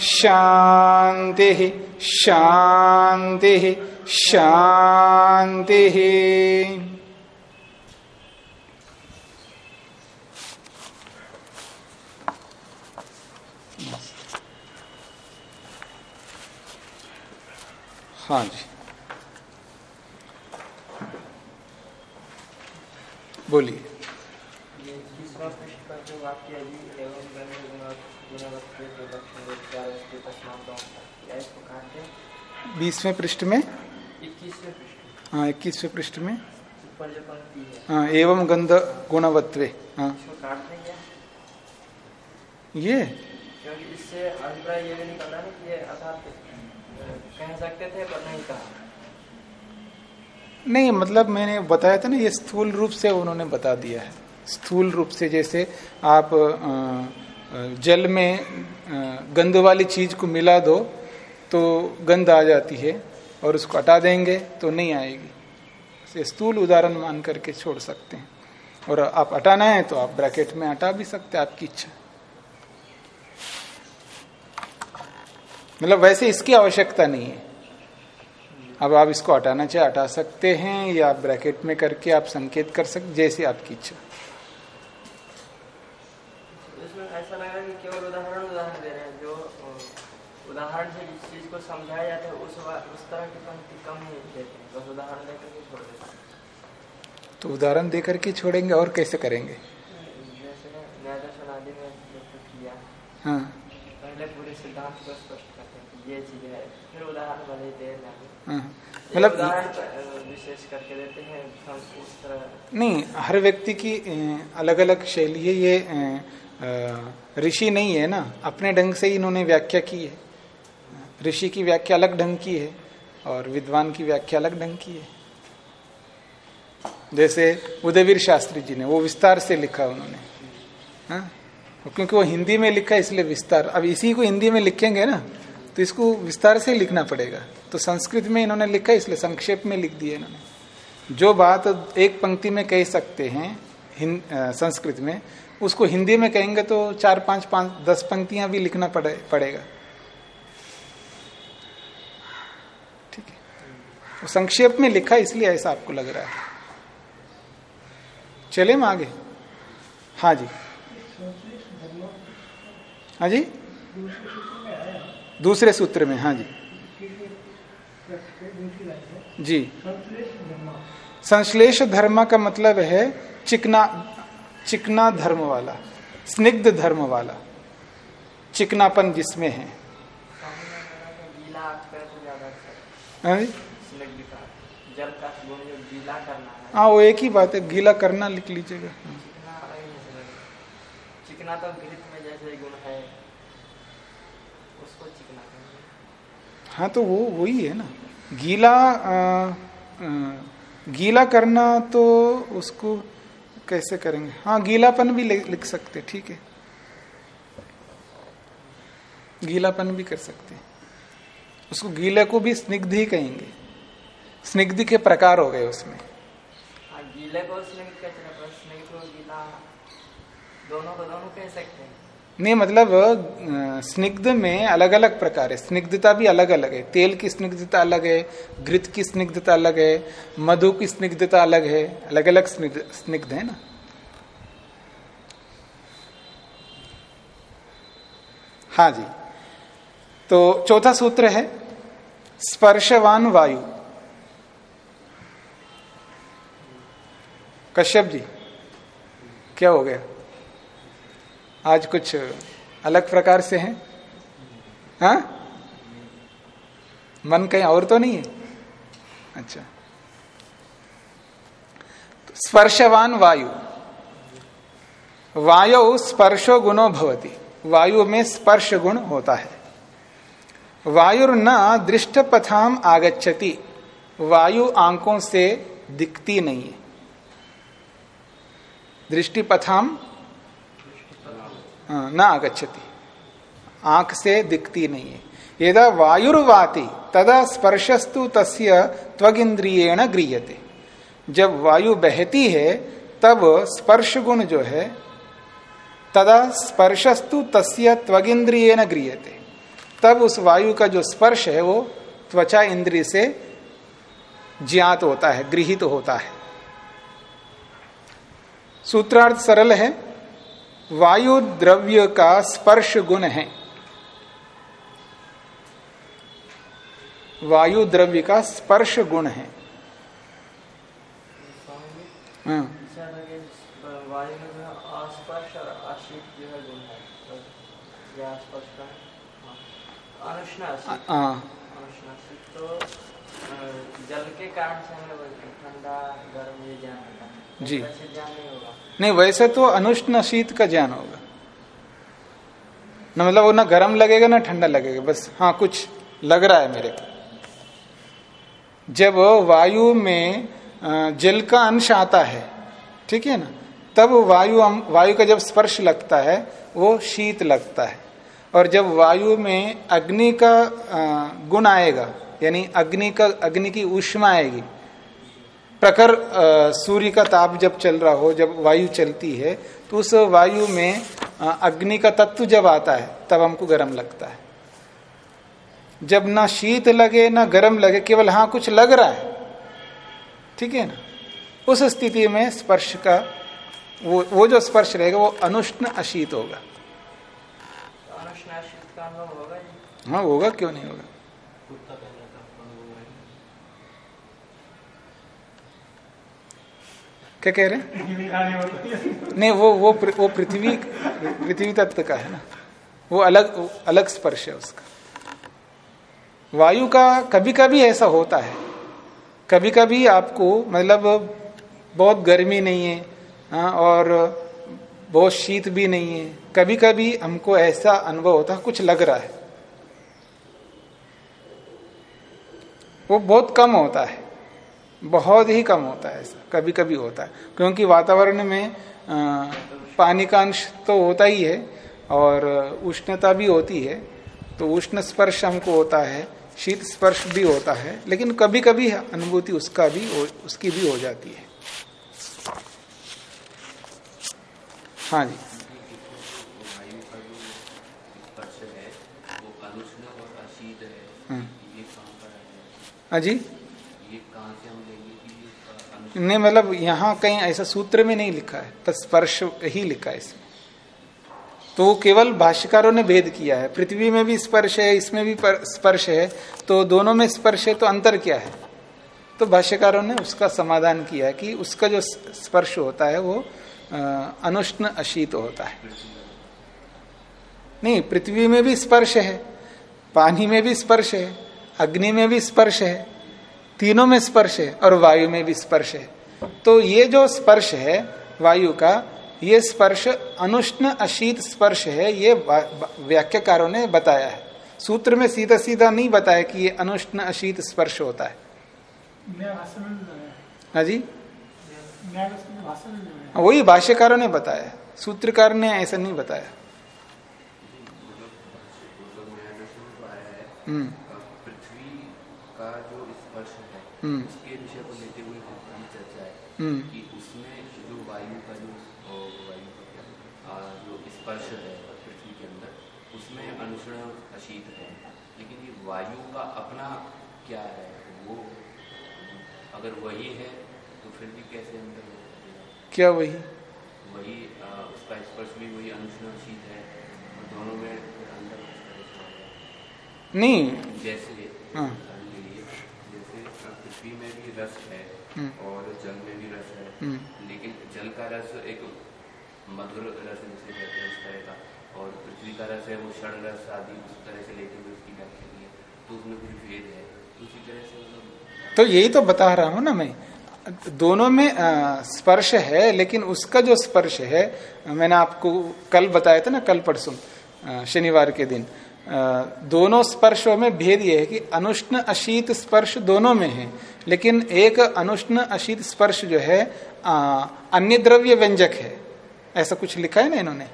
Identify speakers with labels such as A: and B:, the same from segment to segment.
A: शांति शांति शांति। हाँ जी। बोलिए। बीसवें पृष्ठ में? हाँ इक्कीसवें पृष्ठ में। हाँ। एवं गंध गुणवत्वे हाँ। ये?
B: इससे ये भी निकलता कि ये कह सकते थे पर नहीं कहा।
A: नहीं मतलब मैंने बताया था ना ये स्थूल रूप से उन्होंने बता दिया है। स्थूल रूप से जैसे आप जल में गंध वाली चीज़ को मिला दो तो गंध आ जाती है और उसको हटा देंगे तो नहीं आएगी। स्थूल उदाहरण मान करके छोड़ सकते हैं। और आप हटाना है तो आप ब्रैकेट में हटा भी सकते हैं, आपकी इच्छा। मतलब वैसे इसकी आवश्यकता नहीं है। अब आप इसको हटाना चाहे, हटा सकते हैं या ब्रैकेट में करके आप संकेत कर सकते जैसे आपकी इच्छा।
B: उदाहरण से जिस चीज़ को समझाया जाता है उस उस तरह की पंक्ति कम नहीं देते बस उदाहरण देकर के छोड़ देते
A: तो उदाहरण देकर के छोड़ेंगे, और कैसे करेंगे? हाँ।
B: हैं।
A: मतलब नहीं, हर व्यक्ति की अलग अलग शैली है, ये ऋषि नहीं है ना? अपने ढंग से ही इन्होंने व्याख्या की है। ऋषि की व्याख्या अलग ढंग की है, और विद्वान की व्याख्या अलग ढंग की है। जैसे उदयवीर शास्त्री जी ने वो विस्तार से लिखा उन्होंने। हाँ? क्योंकि वो हिंदी में लिखा है इसलिए विस्तार। अब इसी को हिंदी में लिखेंगे ना तो इसको विस्तार से लिखना पड़ेगा। तो संस्कृत में इन्होंने लिखा इसलिए संक्षेप में लिख दिया इन्होंने। जो बात एक पंक्ति में कह सकते हैं आ, संस्कृत में उसको हिंदी में कहेंगे तो चार पाँच पाँच दस पंक्तियाँ भी लिखना पड़े, पड़ेगा। ठीक है? संक्षेप में लिखा इसलिए ऐसा आपको लग रहा है। चले हम आगे। हाँ जी। हाँ जी? दूसरे सूत्र में हाँ जी। जी। संश्लेष धर्म का मतलब है चिकना चिकना धर्म वाला स्निग्ध धर्म वाला चिकनापन जिसमें है। हाँ वो एक ही बात है गीला करना लिख लीजिएगा।
B: तो है
A: हाँ तो वो वही है ना। गीला आ, आ, गीला करना तो उसको कैसे करेंगे? हाँ गीलापन भी लिख सकते ठीक है। गीलापन भी कर सकते हैं। उसको गीले को भी स्निग्ध ही कहेंगे। स्निग्ध के प्रकार हो गए उसमें।
B: को गीला दोनों दोनों कह सकते हैं।
A: नहीं मतलब स्निग्ध में अलग अलग प्रकार है। स्निग्धता भी अलग अलग है। तेल की स्निग्धता अलग है, घृत की स्निग्धता अलग है, मधु की स्निग्धता अलग है। अलग अलग स्निग्ध है ना? हाँ जी। तो चौथा सूत्र है, स्पर्शवान वायु। कश्यप जी, क्या हो गया? आज कुछ अलग प्रकार से हैं? हाँ? मन कहीं और तो नहीं है? अच्छा। तो स्पर्शवान वायु। वायु स्पर्शो गुणो भवती। वायु में स्पर्श गुण होता है। वायुर न दृष्ट पथाम आगच्छति। वायु आंकों से दिखती नहीं है। दृष्टि पथाम हाँ, न आगच्छति। आँख से दिखती नहीं है। यदा वायुर्वाति तदा स्पर्शस्तु तस्य त्वगिंद्रियेण गृहते जब वायु बहती है तब स्पर्श गुण जो है तदा स्पर्शस्तु तस्य त्वगिंद्रियेण गृहते तब उस वायु का जो स्पर्श है वो त्वचा इंद्रिय से ज्ञात होता है गृहित होता है। सूत्रार्थ सरल है। वायु द्रव्य का स्पर्श गुण है। वायु द्रव्य का स्पर्श गुण है। हाँ।
B: है। है। गुण है तो जल के कारण से ठंडा गर्म ये है।
A: जी।
B: नहीं,
A: वैसे तो अनुष्ण शीत का ज्ञान होगा। न मतलब वो ना गर्म लगेगा, ना ठंडा लगेगा, बस हाँ कुछ लग रहा है मेरे को। जब वायु में जल का अंश आता है, ठीक है ना, तब वायु हम- वायु का जब स्पर्श लगता है, वो शीत लगता है। और जब वायु में अग्नि का गुण आएगा, यानी अग्नि का, अग्नि की ऊष्मा आएगी प्रखर सूर्य का ताप जब चल रहा हो जब वायु चलती है तो उस वायु में अग्नि का तत्व जब आता है तब हमको गर्म लगता है। जब ना शीत लगे ना गर्म लगे केवल हाँ कुछ लग रहा है ठीक है ना? उस स्थिति में स्पर्श का वो वो जो स्पर्श रहेगा वो अनुष्ण अशीत होगा।
B: अनुष्ण अशीत का होगा
A: हाँ होगा क्यों नहीं होगा? क्या कह रहे हैं? नहीं वो वो पृ- वो पृथ्वी पृथ्वी तत्व का है ना। वो अलग अलग स्पर्श है उसका। वायु का कभी कभी ऐसा होता है। कभी कभी आपको मतलब बहुत गर्मी नहीं है हाँ, और बहुत शीत भी नहीं है। कभी कभी हमको ऐसा अनुभव होता है कुछ लग रहा है। वो बहुत कम होता है। बहुत ही कम होता है ऐसा कभी कभी होता है। क्योंकि वातावरण में पानी का अंश तो होता ही है और उष्णता भी होती है तो उष्ण स्पर्श हमको होता है, शीत स्पर्श भी होता है, लेकिन कभी कभी अनुभूति उसका भी उसकी भी हो जाती है। हाँ जी।
C: हाँ
A: जी
C: ये कहाँ से हम लेंगे कि ये अनुष्ण
A: नहीं मतलब यहाँ कहीं ऐसा सूत्र में नहीं लिखा है बस स्पर्श ही लिखा है इसमें। तो केवल भाष्यकारों ने भेद किया है। पृथ्वी में भी स्पर्श है, इसमें भी स्पर्श है तो दोनों में स्पर्श है तो अंतर क्या है? तो भाष्यकारों ने उसका समाधान किया कि उसका जो स्पर्श होता है, वो अनुष्ण अशीत होता है। नहीं, पृथ्वी में भी स्पर्श है, पानी में भी स्पर्श है, अग्नि में भी स्पर्श है तीनों में स्पर्श है और वायु में भी स्पर्श है तो ये जो स्पर्श है वायु का ये स्पर्श अनुष्ण अशीत स्पर्श है ये व्याख्याकारों ने बताया है सूत्र में सीधा सीधा नहीं बताया कि ये अनुष्ण अशीत स्पर्श होता है हाँ जी हाँ, वही भाष्यकारों ने बताया सूत्रकार ने ऐसा नहीं बताया
C: मतलब तो है
A: हम्म
C: अ, पृथ्वी का जो स्पर्श है
A: हम्म।
C: उसके विषय को लेते हुए हमारी चर्चा है कि उसमें जो वायु का जो वायु का क्या जो स्पर्श है पृथ्वी के अंदर उसमें अनुसरण अशीत है लेकिन ये वायु का अपना क्या है वो अगर वही है तो फिर भी कैसे अंदर?
A: क्या वही
C: वही आ, उसका स्पर्श भी वही अनुसरण अशीत है और दोनों में अंदर।
A: नहीं
C: जैसे
A: हाँ।
C: उदाहरण के लिए जैसे अ, पृथ्वी में भी रस है
A: हम्म।
C: और जल में भी रस है।
A: हम्म।
C: लेकिन जल का रस एक मधुर रस जिसे कहते हैं उस तरह का। और पृथ्वी का रस है वो षड रस आदि उस तरह से लेते हुए उसकी व्याख्या की है। तो उसमें कुछ भेद है। तो उसी तरह से मतलब
A: तो यही तो बता रहा हूँ ना मैं। दोनों में स्पर्श है लेकिन उसका जो स्पर्श है मैंने आपको कल बताया था ना कल परसों शनिवार के दिन। दोनों स्पर्शों में भेद यह है कि अनुष्ण, अशीत, स्पर्श दोनों में है। लेकिन एक अनुष्ण, अशीत, स्पर्श जो है अन्य द्रव्य व्यंजक है। ऐसा कुछ लिखा है ना इन्होंने?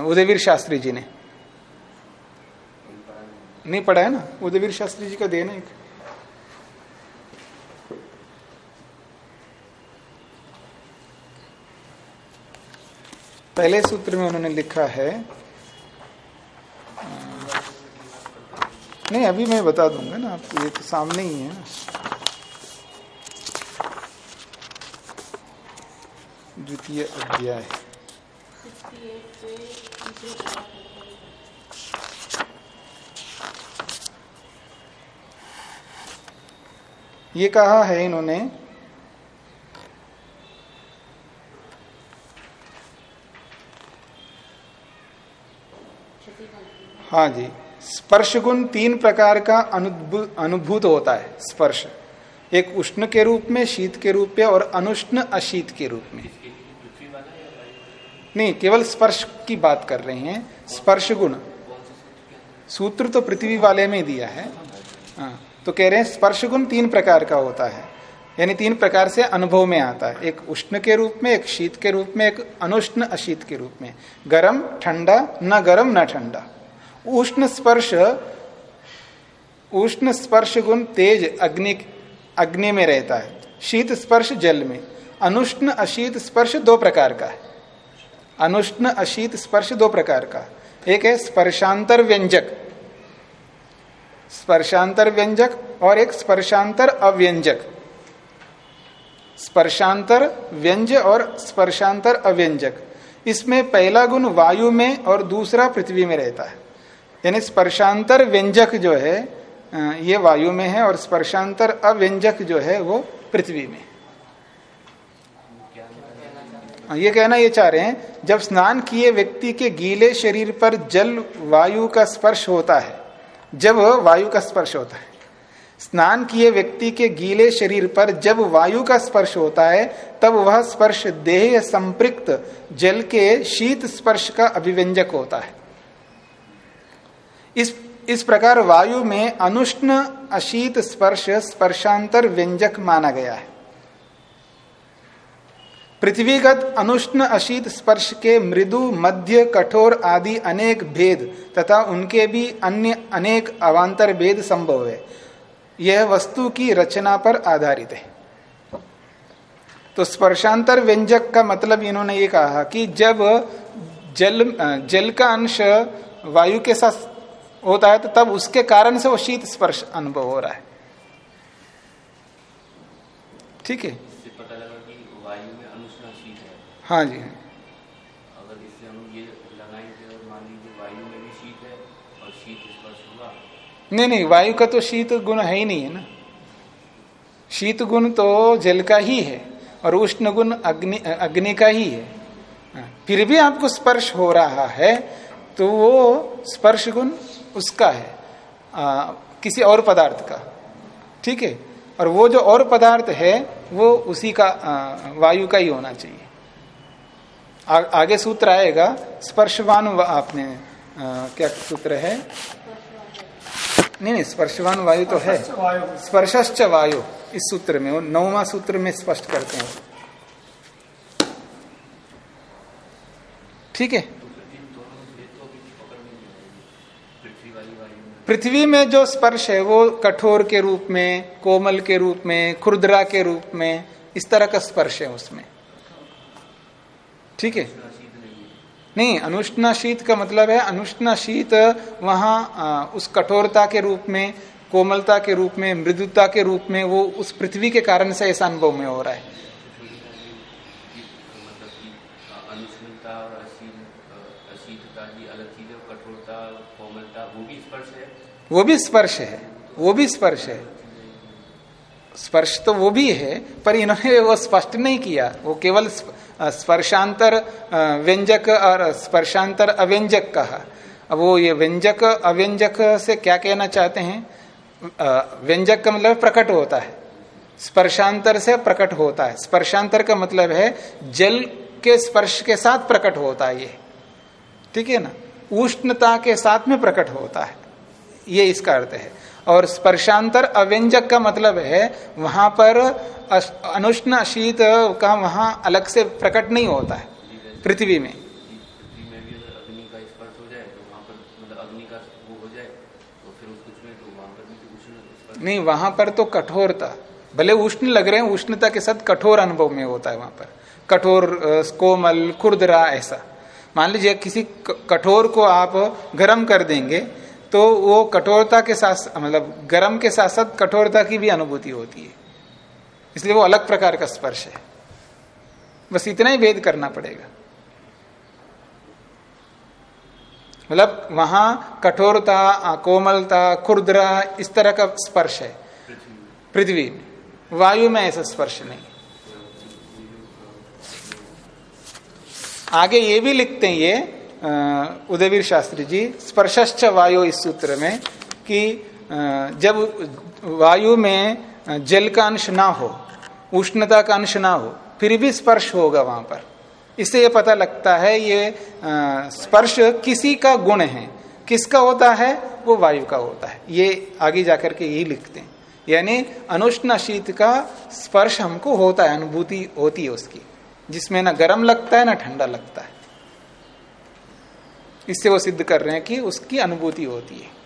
A: उदयवीर शास्त्री जी ने। नहीं पढ़ा है ना? उदयवीर शास्त्री जी का देना एक। पहले सूत्र में उन्होंने लिखा है नहीं, अभी मैं बता दूँगा ना आपको, ये तो सामने ही है। द्वितीय अध्याय। ये कहा है इन्होंने हाँ जी। स्पर्श गुण तीन प्रकार का अनुभूत होता है स्पर्श। एक उष्ण के रूप में शीत के रूप में और अनुष्ण अशीत के रूप में। नहीं केवल स्पर्श की बात कर रहे हैं। स्पर्श गुण। सूत्र तो पृथ्वी वाले में दिया है। हाँ, तो कह रहे हैं स्पर्श गुण तीन प्रकार का होता है। यानी तीन प्रकार से अनुभव में आता है। एक उष्ण के रूप में एक शीत के रूप में एक अनुष्ण अशीत के रूप में। गर्म ठंडा न गर्म न ठंडा। उष्ण स्पर्श उष्ण स्पर्श गुण तेज अग्नि अग्नि में रहता है। शीत स्पर्श जल में। अनुष्ण अशीत स्पर्श दो प्रकार का है। अनुष्ण अशीत स्पर्श दो प्रकार का। एक है स्पर्शांतर व्यंजक। स्पर्शांतर व्यंजक और एक स्पर्शांतर अव्यंजक। स्पर्शांतर व्यंज और स्पर्शांतर अव्यंजक। इसमें पहला गुण वायु में और दूसरा पृथ्वी में रहता है। यानी स्पर्शांतर व्यंजक जो है ये वायु में है और स्पर्शांतर अव्यंजक जो है वो पृथ्वी में ये कहना ये चाह रहे हैं, जब स्नान किए व्यक्ति के गीले शरीर पर जल वायु का स्पर्श होता है, जब वायु का स्पर्श होता है, स्नान किए व्यक्ति के गीले शरीर पर जब वायु का स्पर्श होता है, तब वह स्पर्श देह संपृक्त जल के शीत स्पर्श का अभिव्यंजक होता है। इस इस प्रकार वायु में अनुष्ण अशीत स्पर्श स्पर्शांतर व्यंजक माना गया है। पृथ्वीगत अनुष्ण अशीत स्पर्श के मृदु, मध्य, कठोर आदि अनेक भेद तथा उनके भी अन्य अनेक अवांतर भेद संभव है। यह वस्तु की रचना पर आधारित है। तो स्पर्शांतर व्यंजक का मतलब इन्होंने ये कहा कि जब जल जल का अंश वायु के साथ होता है तो तब उसके कारण से वो शीत स्पर्श अनुभव हो रहा है। ठीक है?
C: है।
A: जी
C: अगर इससे हम ये लगाएँगे और मान लीजिए वायु में भी शीत है और शीत स्पर्श होगा
A: नहीं नहीं वायु का तो शीत गुण है ही नहीं है ना? शीत गुण तो जल का ही है और उष्ण गुण अग्नि अग्नि का ही है। हाँ, फिर भी आपको स्पर्श हो रहा है तो वो स्पर्श गुण उसका है। आ, किसी और पदार्थ का। ठीक है? और वो जो और पदार्थ है वो उसी का आ, वायु का ही होना चाहिए। आ, आगे सूत्र आएगा स्पर्शवान आपने आ, क्या सूत्र है? नहीं नहीं स्पर्शवान वायु तो है। स्पर्शश्च वायु इस सूत्र में वो नौवा सूत्र में स्पष्ट करते हैं। ठीक है? पृथ्वी में जो स्पर्श है, वो कठोर के रूप में, कोमल के रूप में, खुरदरा के रूप में, इस तरह का स्पर्श है उसमें। ठीक है? नहीं अनुष्णा शीत का मतलब है अनुष्णा शीत वहाँ उस कठोरता के रूप में, कोमलता के रूप में, मृदुता के रूप में, वो उस पृथ्वी के कारण से ऐसा अनुभव में हो रहा है। वो भी स्पर्श है, वो भी स्पर्श है। स्पर्श तो वो भी है, पर इन्होंने वो स्पष्ट नहीं किया। वो केवल स्पर्शांतर व्यंजक और स्पर्शांतर अव्यंजक कहा। अब वो ये व्यंजक, अव्यंजक से क्या कहना चाहते हैं? व्यंजक का मतलब प्रकट होता है। स्पर्शांतर से प्रकट होता है। स्पर्शांतर का मतलब है जल के स्पर्श के साथ प्रकट होता है ये। ठीक है ना? उष्णता के साथ में प्रकट होता है। ये इसका अर्थ है। और स्पर्शांतर अव्यंजक का मतलब है वहाँ पर अनुष्ण शीत का वहाँ अलग से प्रकट नहीं होता है पृथ्वी में।
C: तो वहाँ पर मतलब तो तो
A: नहीं वहाँ पर तो कठोरता भले उष्ण लग रहे हैं उष्णता के साथ कठोर अनुभव में होता है वहाँ पर। कठोर कोमल खुरदरा ऐसा। मान लीजिए किसी कठोर को आप गर्म कर देंगे तो वो कठोरता के साथ मतलब गर्म के साथ साथ कठोरता की भी अनुभूति होती है। इसलिए वो अलग प्रकार का स्पर्श है। बस इतना ही भेद करना पड़ेगा। मतलब वहाँ कठोरता, कोमलता, खुरदरा इस तरह का स्पर्श है। पृथ्वी। वायु में ऐसा स्पर्श नहीं। आगे ये भी लिखते हैं ये उदयवीर शास्त्री जी, स्पर्शश्च वायु इस सूत्र में कि जब वायु में जल का अंश ना हो, उष्णता का अंश ना हो, फिर भी स्पर्श होगा वहाँ पर। इससे ये पता लगता है ये स्पर्श किसी का गुण है। किसका होता है? वो वायु का होता है। ये आगे जाकर के यही लिखते हैं। यानी अनुष्ण शीत का स्पर्श हमको होता है, अनुभूति होती है उसकी। जिसमें ना गर्म लगता है, ना ठंडा लगता है। इससे वो सिद्ध कर रहे हैं कि उसकी अनुभूति होती है।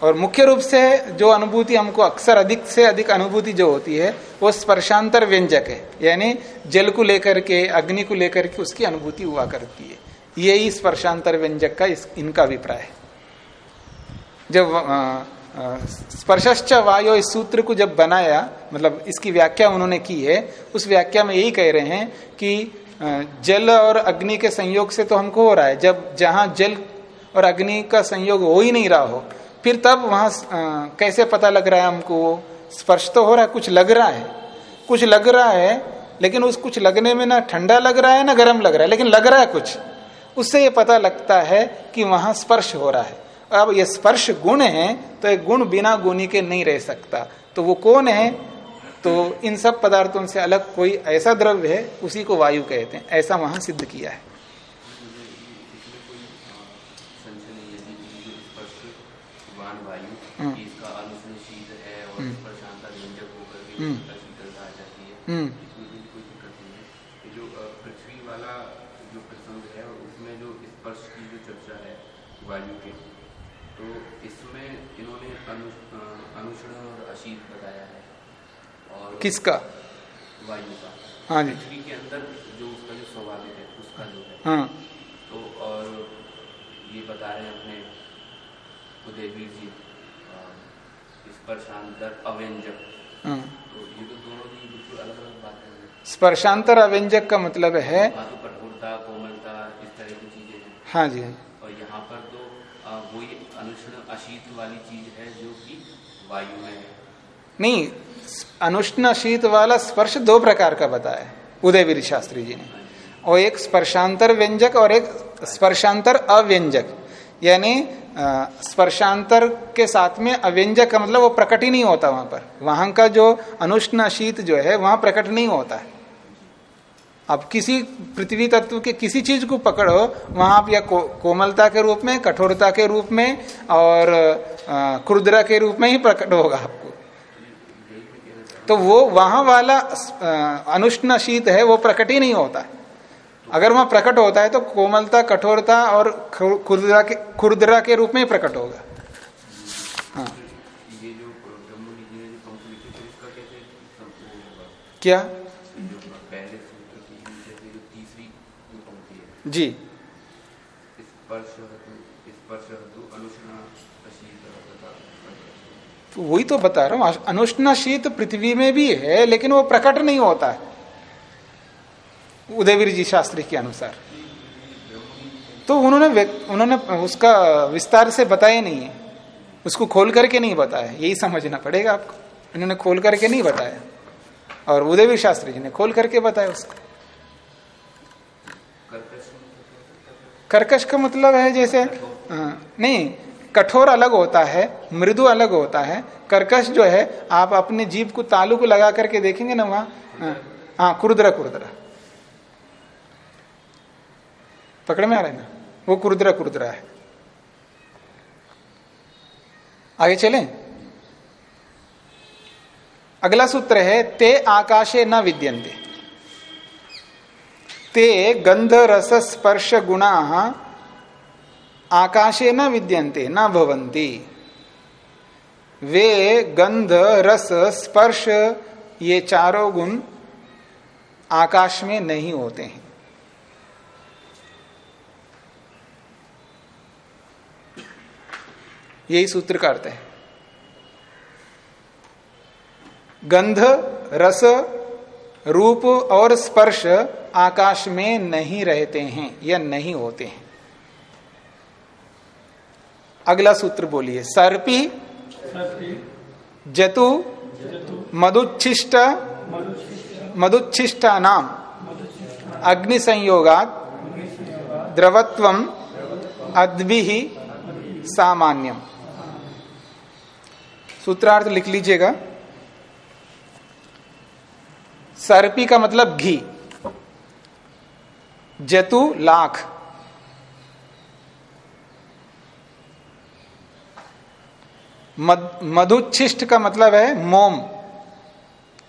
A: और मुख्य रूप से जो अनुभूति हमको अक्सर अधिक से अधिक अनुभूति जो होती है वो स्पर्शांतर व्यंजक है। यानी जल को लेकर के अग्नि को लेकर के उसकी अनुभूति हुआ करती है। यही स्पर्शांतर व्यंजक का इस, इनका अभिप्राय है। जब स्पर्शश्च वायु इस सूत्र को जब बनाया मतलब इसकी व्याख्या उन्होंने की है उस व्याख्या में यही कह रहे हैं कि जल और अग्नि के संयोग से तो हमको हो रहा है। जब जहाँ जल और अग्नि का संयोग हो ही नहीं रहा हो, फिर तब वहाँ कैसे पता लग रहा है हमको स्पर्श तो हो रहा है, कुछ लग रहा है। कुछ लग रहा है, लेकिन उस कुछ लगने में ना ठंडा लग रहा है, ना गर्म लग रहा है, लेकिन लग रहा है कुछ। उससे ये पता लगता है कि वहाँ स्पर्श हो रहा है। अब ये स्पर्श गुण है तो एक गुण बिना गुणी के नहीं रह सकता। तो वो कौन है? तो इन सब पदार्थों से अलग कोई ऐसा द्रव्य है उसी को वायु कहते हैं। ऐसा वहाँ सिद्ध किया है।
C: अ, है वान वायु
A: हम्म।
C: कि इसका अनुष्ण शीत है और
A: हम्म।
C: स्पर्शांतर व्यंजक होकर के
A: हम्म।
C: इसका शीतलता आ जाती है
A: हम्म
C: इसमें भी कोई दिक्कत नहीं है ये जो अ, पृथ्वी वाला जो प्रसंग है उसमें जो स्पर्श की जो चर्चा है वायु के तो इसमें इन्होंने अनु अ, अनुष्ण और अशीत बताया है और
A: किसका?
C: वायु का
A: हाँ जी।
C: के अंदर जो उसका जो स्वाभाविक है उसका जो है।
A: हाँ।
C: तो और ये बता रहे हैं अपने उदयवीर जी स्पर्शांतर अव्यंजक।
A: हाँ।
C: तो ये तो दोनों ही बिल्कुल अलग अलग बातें हैं।
A: स्पर्शांतर अव्यंजक का मतलब है
C: तो कठोरता कोमलता इस तरह की चीज़ें हैं।
A: हाँ जी।
C: और यहाँ पर तो वही अनुष्ण अशीत वाली चीज़ है जो कि वायु में है।
A: नहीं अनुष्ण शीत वाला स्पर्श दो प्रकार का बताया उदयवीर शास्त्री जी ने। और एक स्पर्शांतर व्यंजक और एक स्पर्शांतर अव्यंजक। यानी स्पर्शांतर के साथ में अव्यंजक का मतलब वो प्रकट ही नहीं होता वहाँ पर। वहाँ का जो अनुष्ण शीत जो है वहाँ प्रकट नहीं होता है। अब किसी पृथ्वी तत्व के किसी चीज़ को पकड़ो वहाँ आप या को, कोमलता के रूप में कठोरता के रूप में और क्रुद्रा के रूप में ही प्रकट होगा आपको। तो वो वहाँ वाला अनुष्ण शीत है वो प्रकट ही नहीं होता है। अगर वहाँ प्रकट होता है तो कोमलता कठोरता और खुर्दरा के खुरदरा के रूप में ही प्रकट होगा। हाँ।
C: ये जो ब्रह्मनि
A: तो वही तो बता रहा हूँ अनुष्ण शीत पृथ्वी में भी है लेकिन वो प्रकट नहीं होता है। उदयवीर जी शास्त्री के अनुसार। तो उन्होंने उन्होंने उसका विस्तार से बताया नहीं है। उसको खोल करके नहीं बताया। यही समझना पड़ेगा आपको। इन्होंने खोल करके नहीं बताया। और उदयवीर शास्त्री जी ने खोल करके बताया उसको।
C: कर्कश
A: कर्कश का मतलब है जैसे हाँ, नहीं कठोर अलग होता है मृदु अलग होता है कर्कश जो है आप अपने जीव को तालू को लगा करके देखेंगे ना वहाँ? हाँ, हाँ कुरुद्रा कुरुद्रा। पकड़ में आ रहा ना? वो कुरुद्रा कुरुद्रा है। आगे चलें। अगला सूत्र है ते आकाशे न विद्यन्ते। ते गंध रस स्पर्श गुणा आकाशे न विद्यन्ते, न भवंती वे गंध रस, स्पर्श, ये चारों गुण आकाश में नहीं होते हैं। यही सूत्र का अर्थ है। गंध रस, रूप और स्पर्श आकाश में नहीं रहते हैं या नहीं होते हैं। अगला सूत्र बोलिए। सर्पी जतु मधुच्छिष्ट मधुच्छिष्टा नाम अग्नि संयोगात द्रवत्व अद्भि सामान्यम। सूत्रार्थ लिख लीजिएगा। सर्पी का मतलब घी। जतु लाख। मधुच्छिष्ट का मतलब है मोम।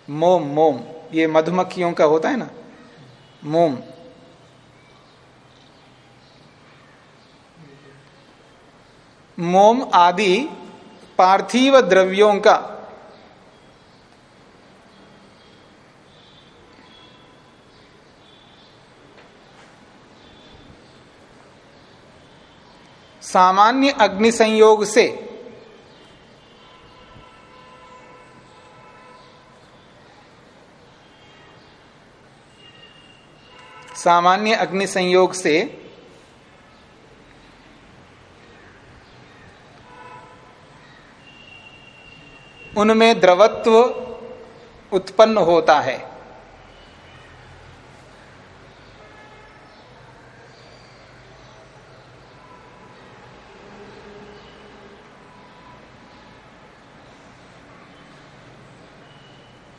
A: मोम मोम। ये मधुमक्खियों का होता है ना? मोम। मोम आदि पार्थिव द्रव्यों का। सामान्य अग्नि संयोग से सामान्य अग्नि संयोग से उनमें द्रवत्व उत्पन्न होता है।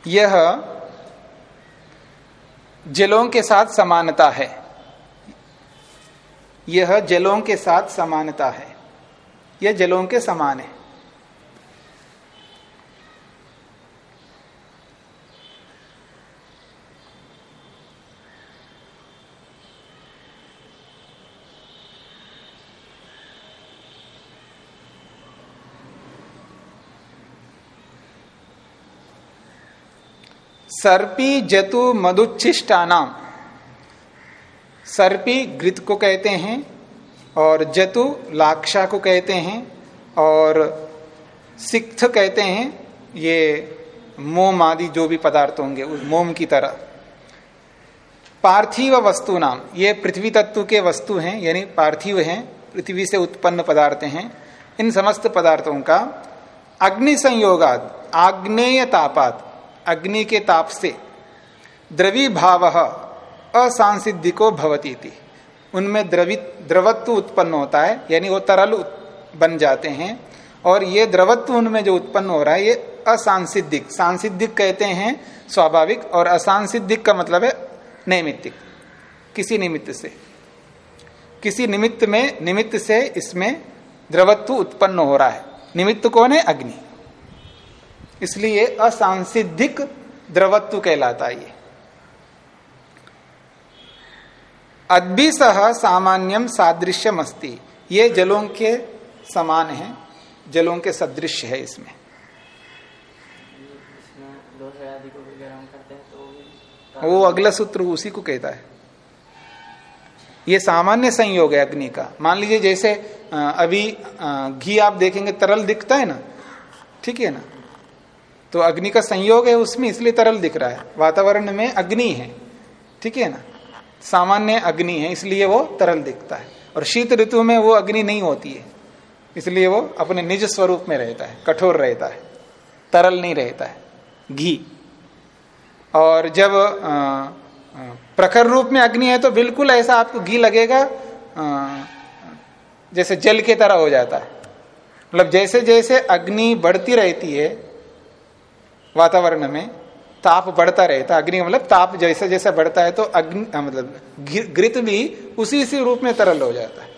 A: यह जलों के साथ समानता है। यह जलों के साथ समानता है। यह जलों के समान है। सर्पी जतु मधुच्छिष्टा नाम सर्पी गृत को कहते हैं और जतु लाक्षा को कहते हैं और सिक्थ कहते हैं, ये मोम आदि जो भी पदार्थ होंगे, उस मोम की तरह। पार्थिव वस्तु नाम, ये पृथ्वी तत्व के वस्तु हैं, यानी पार्थिव हैं, पृथ्वी से उत्पन्न पदार्थ हैं। इन समस्त पदार्थों का अग्नि संयोगाद आग्नेय तापात अग्नि के ताप से द्रवी भाव असांसिधिको भवती थी उनमें द्रवित द्रवत्व उत्पन्न होता है, यानी वो तरल बन जाते हैं, और ये द्रवत्व उनमें जो उत्पन्न हो रहा है, ये असांसिद्धिक। सांसिधिक कहते हैं स्वाभाविक, और असांसिद्धिक का मतलब है नैमित्तिक। किसी निमित्त से। किसी निमित्त में निमित्त से इसमें द्रवत्व उत्पन्न हो रहा है। निमित्त कौन है? अग्नि। इसलिए असांसिधिक द्रवत्व कहलाता है ये। अद्भिसह सामान्यम सादृश्यम अस्ति ये जलों के समान है, जलों के सदृश है इसमें।
B: वो
A: अगला सूत्र उसी को कहता है। ये सामान्य संयोग है अग्नि का। मान लीजिए जैसे अभी घी आप देखेंगे तरल दिखता है ना? ठीक है ना? तो अग्नि का संयोग है उसमें, इसलिए तरल दिख रहा है। वातावरण में अग्नि है। ठीक है ना? सामान्य अग्नि है, इसलिए वो तरल दिखता है। और शीत ऋतु में वो अग्नि नहीं होती है। इसलिए वो अपने निज स्वरूप में रहता है, कठोर रहता है, तरल नहीं रहता है। घी। और जब प्रखर रूप में अग्नि है तो बिल्कुल ऐसा आपको घी लगेगा जैसे जल के तरह हो जाता है। मतलब जैसे जैसे अग्नि बढ़ती रहती है वातावरण में ताप बढ़ता रहता है अग्नि मतलब ताप जैसे जैसे बढ़ता है तो अग्नि मतलब घृत भी उसी इसी रूप में तरल हो जाता है।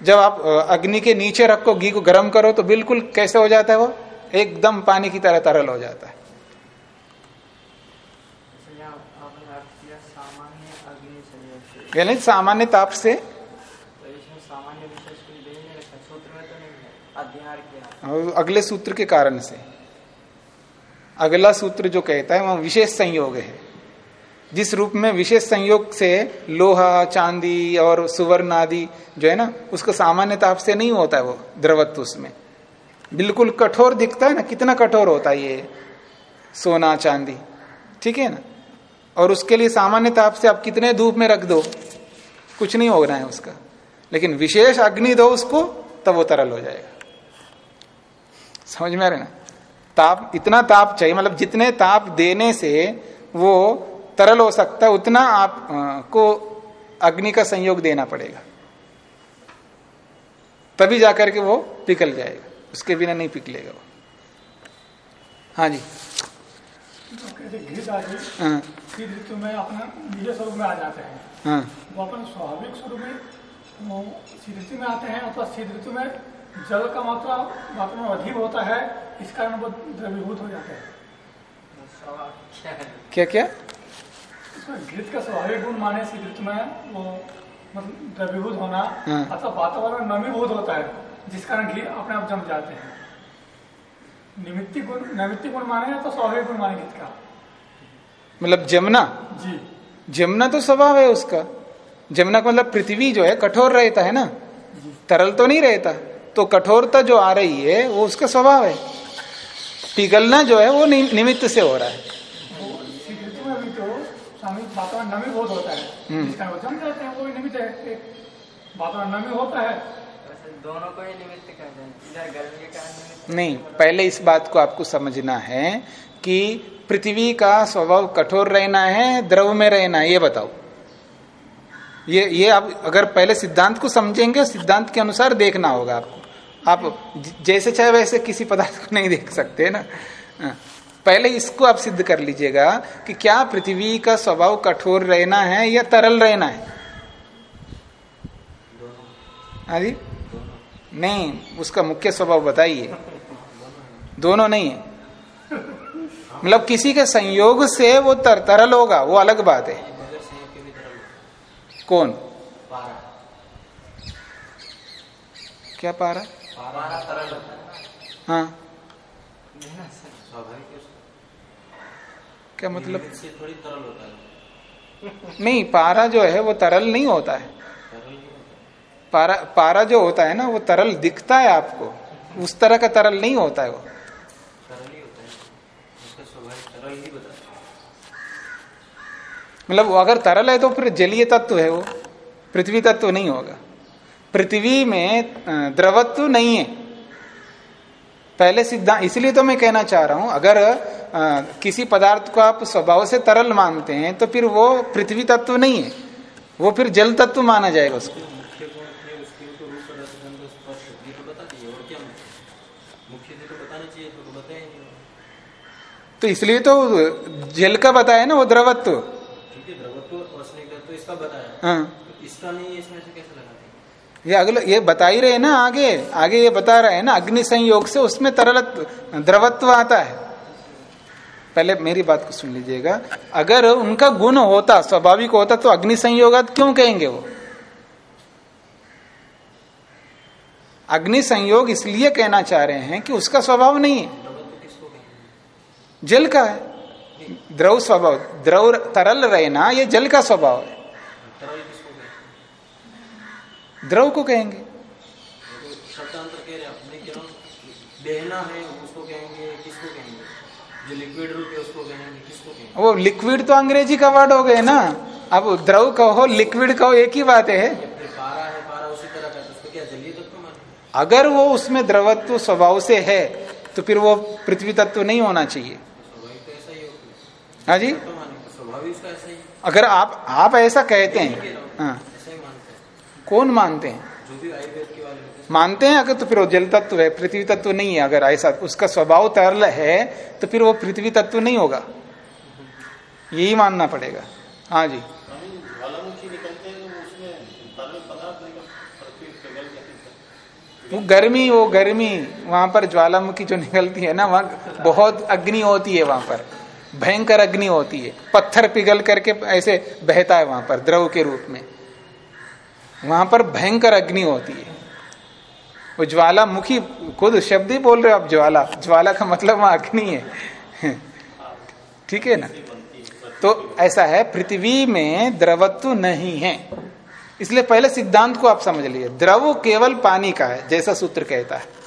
A: जब आप अग्नि के नीचे रखो घी को गर्म करो तो बिल्कुल कैसे हो जाता है वो? एकदम पानी की तरह तरल हो जाता है। यानी सामान्य ताप से?
B: तो तो
A: अगले सूत्र के कारण से। अगला सूत्र जो कहता है, वह विशेष संयोग है। जिस रूप में विशेष संयोग से लोहा, चांदी और सुवर्ण आदि जो है ना, उसको सामान्य ताप से नहीं होता है वो द्रवत्व उसमें। बिल्कुल कठोर दिखता है ना, कितना कठोर होता है ये सोना, चांदी, ठीक है ना? और उसके लिए सामान्य ताप से आप कितने धूप में रख दो, कुछ नहीं होना है उसका। लेकिन विशेष अग्नि दो उसको, तब वो तरल हो जाएगा। समझ में आ रहे ना? ताप इतना ताप चाहिए मतलब जितने ताप देने से वो तरल हो सकता है उतना आप को अग्नि का संयोग देना पड़ेगा। तभी जाकर के वो पिघल जाएगा। उसके बिना नहीं पिघलेगा वो। हाँ जी।
D: तो
A: हाँ
D: शीत में अपना निज स्वरूप में आ जाते हैं।
A: हाँ।
D: वो अपन स्वाभाविक स्वरूप में शीत ऋतु में आते हैं अथवा शीत ऋतु में जल का मात्रा वातावरण में अधिक होता है इस कारण वो द्रवीभूत हो जाते हैं।
B: क्या
A: क्या?
D: घृत का स्वाभाविक गुण माने से ऋतु में वो मतलब द्रवीभूत होना
A: हाँ।
D: अथवा वातावरण में नमीभूत होता है जिस कारण घी अपने आप जम जाते हैं। गुण गुण माने या तो स्वाभाविक गुण माने घृत का?
A: मतलब जमुना?
D: जी।
A: जमुना तो स्वभाव है उसका। जमुना का मतलब पृथ्वी जो है कठोर रहता है ना? तरल तो नहीं रहता। तो कठोरता जो आ रही है वो उसका स्वभाव है। पिघलना जो है वो नि- निमित्त से हो रहा है।
D: तो है
A: हम्म।
D: हैं है है
B: ही हैं निमित्त
A: नहीं पहले इस बात को आपको समझना है कि पृथ्वी का स्वभाव कठोर रहना है द्रव में रहना है ये बताओ। ये ये आप अगर पहले सिद्धांत को समझेंगे सिद्धांत के अनुसार देखना होगा आपको। आप जैसे चाहे वैसे किसी पदार्थ को नहीं देख सकते ना? हाँ। पहले इसको आप सिद्ध कर लीजिएगा कि क्या पृथ्वी का स्वभाव कठोर रहना है या तरल रहना है? हाँ जी? नहीं उसका मुख्य स्वभाव बताइए। दोनों नहीं है। मतलब किसी के संयोग से वो तर, तरल होगा वो अलग बात है। कौन? क्या
B: पारा? तरल होता है।
A: क्या मतलब?
C: थोड़ी तरल होता है।
A: नहीं पारा जो है वो तरल नहीं होता है। पारा पारा जो होता है ना वो तरल दिखता है आपको। उस तरह का तरल नहीं होता है वो। मतलब वो अगर तरल है तो फिर जलीय तत्व है वो। पृथ्वी तत्व नहीं होगा। पृथ्वी में द्रवत्व नहीं है। पहले सिद्धांत इसलिए तो मैं कहना चाह रहा हूँ अगर अ, किसी पदार्थ को आप स्वभाव से तरल मानते हैं तो फिर वो पृथ्वी तत्व नहीं है। वो फिर जल तत्व माना जाएगा उसको।
C: तो
A: इसलिए तो जल का बताया ना वो द्रवत्व।
C: ठीक है द्रवत्व तो इसका बताया।
A: हाँ।
C: तो इसका नहीं इसमें से कैसे
A: ये अगले, ये बता ही रहे ना आगे आगे ये बता रहे हैं ना, अग्नि संयोग से उसमें तरलत्व द्रवत्व आता है। पहले मेरी बात को सुन लीजिएगा। अगर उनका गुण होता, स्वाभाविक होता तो अग्नि संयोगात क्यों कहेंगे वो? अग्नि संयोग इसलिए कहना चाह रहे हैं कि उसका स्वभाव नहीं है। जल का है। द्रव स्वभाव, द्रव तरल रहना ये जल का स्वभाव है।
C: तरल
A: द्रव को कहेंगे।
C: शब्दांतर कह रहे अपने कह रहा बहना है उसको कहेंगे किसको कहेंगे? जो लिक्विड रूप है उसको कहेंगे किसको कहेंगे?
A: वो लिक्विड तो अंग्रेज़ी का वर्ड हो गए ना। अब द्रव कहो लिक्विड कहो एक ही बात है।
C: पारा है पारा उसी तरह का तो उसको क्या जलीय तत्व माने?
A: अगर वो उसमें द्रवत्व स्वभाव से है तो फिर वो पृथ्वी तत्व नहीं होना चाहिए।
C: तो हाँ
A: जी।
C: तो।
A: अगर आप आप ऐसा कहते हैं। हैं। कौन मानते हैं? मानते हैं अगर तो फिर वो जल तत्व है, पृथ्वी तत्व नहीं है अगर ऐसा, उसका स्वभाव तरल है तो फिर वो पृथ्वी तत्व नहीं होगा। यही मानना पड़ेगा। हाँ जी। वो गर्मी वो गर्मी, वहाँ पर ज्वालामुखी जो निकलती है ना, वहाँ बहुत अग्नि होती है वहाँ पर। भयंकर अग्नि होती है। पत्थर पिघल करके ऐसे बहता है वहाँ पर, द्रव के रूप में। वहाँ पर भयंकर अग्नि होती है। वो ज्वालामुखी, खुद शब्द ही बोल रहे हो आप, ज्वाला। ज्वाला का मतलब वहाँ अग्नि है। ठीक है ना? तो ऐसा है, पृथ्वी में द्रवत्व नहीं है। इसलिए पहले सिद्धांत को आप समझ लीजिए। द्रव केवल पानी का है, जैसा सूत्र कहता है।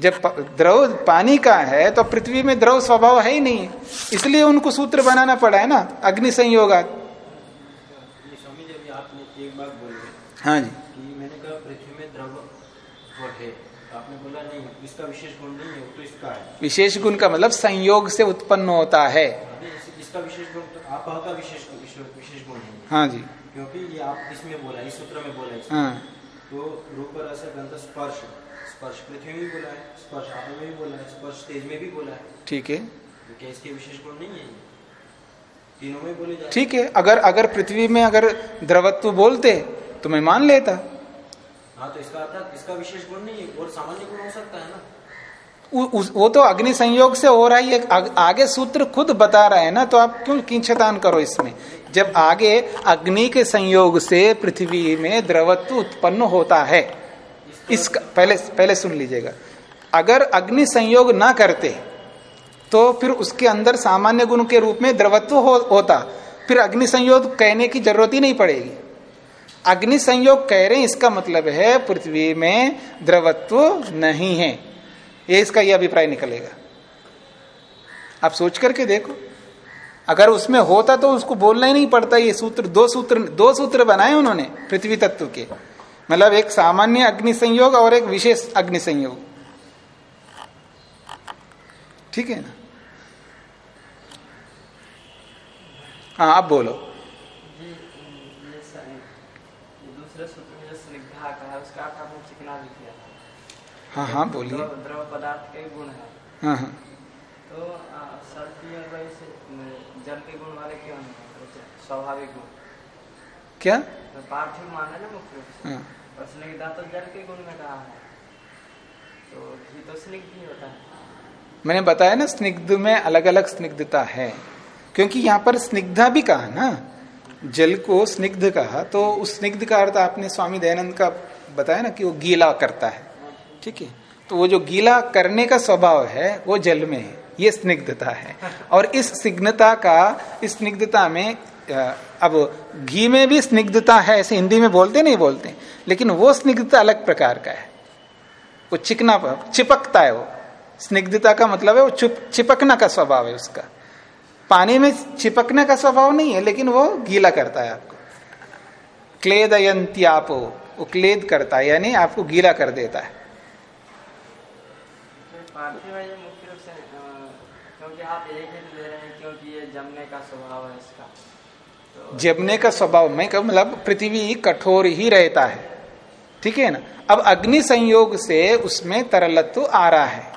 A: जब द्रव पानी का है तो पृथ्वी में द्रव स्वभाव है ही नहीं। इसलिए उनको सूत्र बनाना पड़ा है ना अग्नि संयोग हाँ जी।
E: मैंने कहा पृथ्वी में द्रव है? आपने बोला नहीं इसका विशेष गुण नहीं है तो इसका है।
A: विशेष गुण का मतलब संयोग से उत्पन्न होता है।
E: इसका विशेष गुण तो आप का विशेष विशेष गुण है।
A: हाँ जी।
E: क्योंकि ये आप इसमें बोला इस सूत्र में बोला है
A: हाँ।
E: तो रूप रस गंध स्पर्श। स्पर्श पृथ्वी में भी बोला है स्पर्श आप में भी बोला है स्पर्श तेज में भी बोला है।
A: ठीक है।
E: तो क्या इसके विशेष गुण नहीं है? तीनों में बोले
A: ठीक है अगर अगर पृथ्वी में अगर द्रवत्व बोलते तो मैं मान लेता।
E: हाँ तो इसका इसका विशेष गुण नहीं है और सामान्य गुण हो सकता है ना।
A: उ, उस, वो तो अग्नि संयोग से हो रहा है आग, आगे सूत्र खुद बता रहा है ना तो आप क्यों किंचतान करो इसमें? जब आगे अग्नि के संयोग से पृथ्वी में द्रवत्व उत्पन्न होता है इसका पहले पहले सुन लीजिएगा। अगर अग्नि संयोग ना करते तो फिर उसके अंदर सामान्य गुण के रूप में द्रवत्व हो, होता। फिर अग्नि संयोग कहने की ज़रूरत ही नहीं पड़ेगी। अग्नि संयोग कह रहे हैं, इसका मतलब है पृथ्वी में द्रवत्व नहीं है। ये इसका यह अभिप्राय निकलेगा। आप सोच करके देखो। अगर उसमें होता तो उसको बोलना ही नहीं पड़ता, ये सूत्र, दो सूत्र दो सूत्र बनाए उन्होंने पृथ्वी तत्व के। मतलब एक सामान्य अग्नि संयोग और एक विशेष अग्नि संयोग। ठीक है ना? हाँ आप बोलो
B: जी ये स- ये दूसरे सूत्र में जो स्निग्धा का है उसका अर्थ आपने चिकना भी किया था
A: हाँ हाँ बोलिए।
B: द्रव पदार्थ के गुण है।
A: हाँ हाँ।
B: तो जल के गुण वाले क्यों है? वैसे स्वाभाविक गुण।
A: क्या?
B: तो पार्थिव माने ना मुख्य रूप से?
A: हाँ।
B: और स्निग्धा तो जल के गुण में कहा है। तो घी तो स्निग्ध ही होता है।
A: मैंने बताया ना स्निग्ध में अलग अलग स्निग्धता है। क्योंकि यहाँ पर स्निग्धा भी कहा ना जल को स्निग्ध कहा तो उस स्निग्ध का अर्थ आपने स्वामी दयानंद का बताया ना कि वो गीला करता है। ठीक है? तो वो जो गीला करने का स्वभाव है वो जल में है। ये स्निग्धता है। और इस स्निग्धता का इस स्निग्धता में अब घी में भी स्निग्धता है ऐसे हिंदी में बोलते नहीं बोलते लेकिन वो स्निग्धता अलग प्रकार का है। वो चिकना चिपकता है वो। स्निग्धता का मतलब है वो चुप चिपकना का स्वभाव है उसका। पानी में चिपकने का स्वभाव नहीं है लेकिन वो गीला करता है आपको। क्लेदयंती आपो वो क्लेद करता है यानी आपको गीला कर देता है।
B: पार्थिव है, ये मुख्य रूप से क्योंकि आप एक ही ले रहे हैं, क्योंकि ये जमने का स्वभाव है इसका। तो
A: जमने का स्वभाव, में मतलब पृथ्वी कठोर ही रहता है। ठीक है ना? अब अग्नि संयोग से उसमें तरलत्व आ रहा है।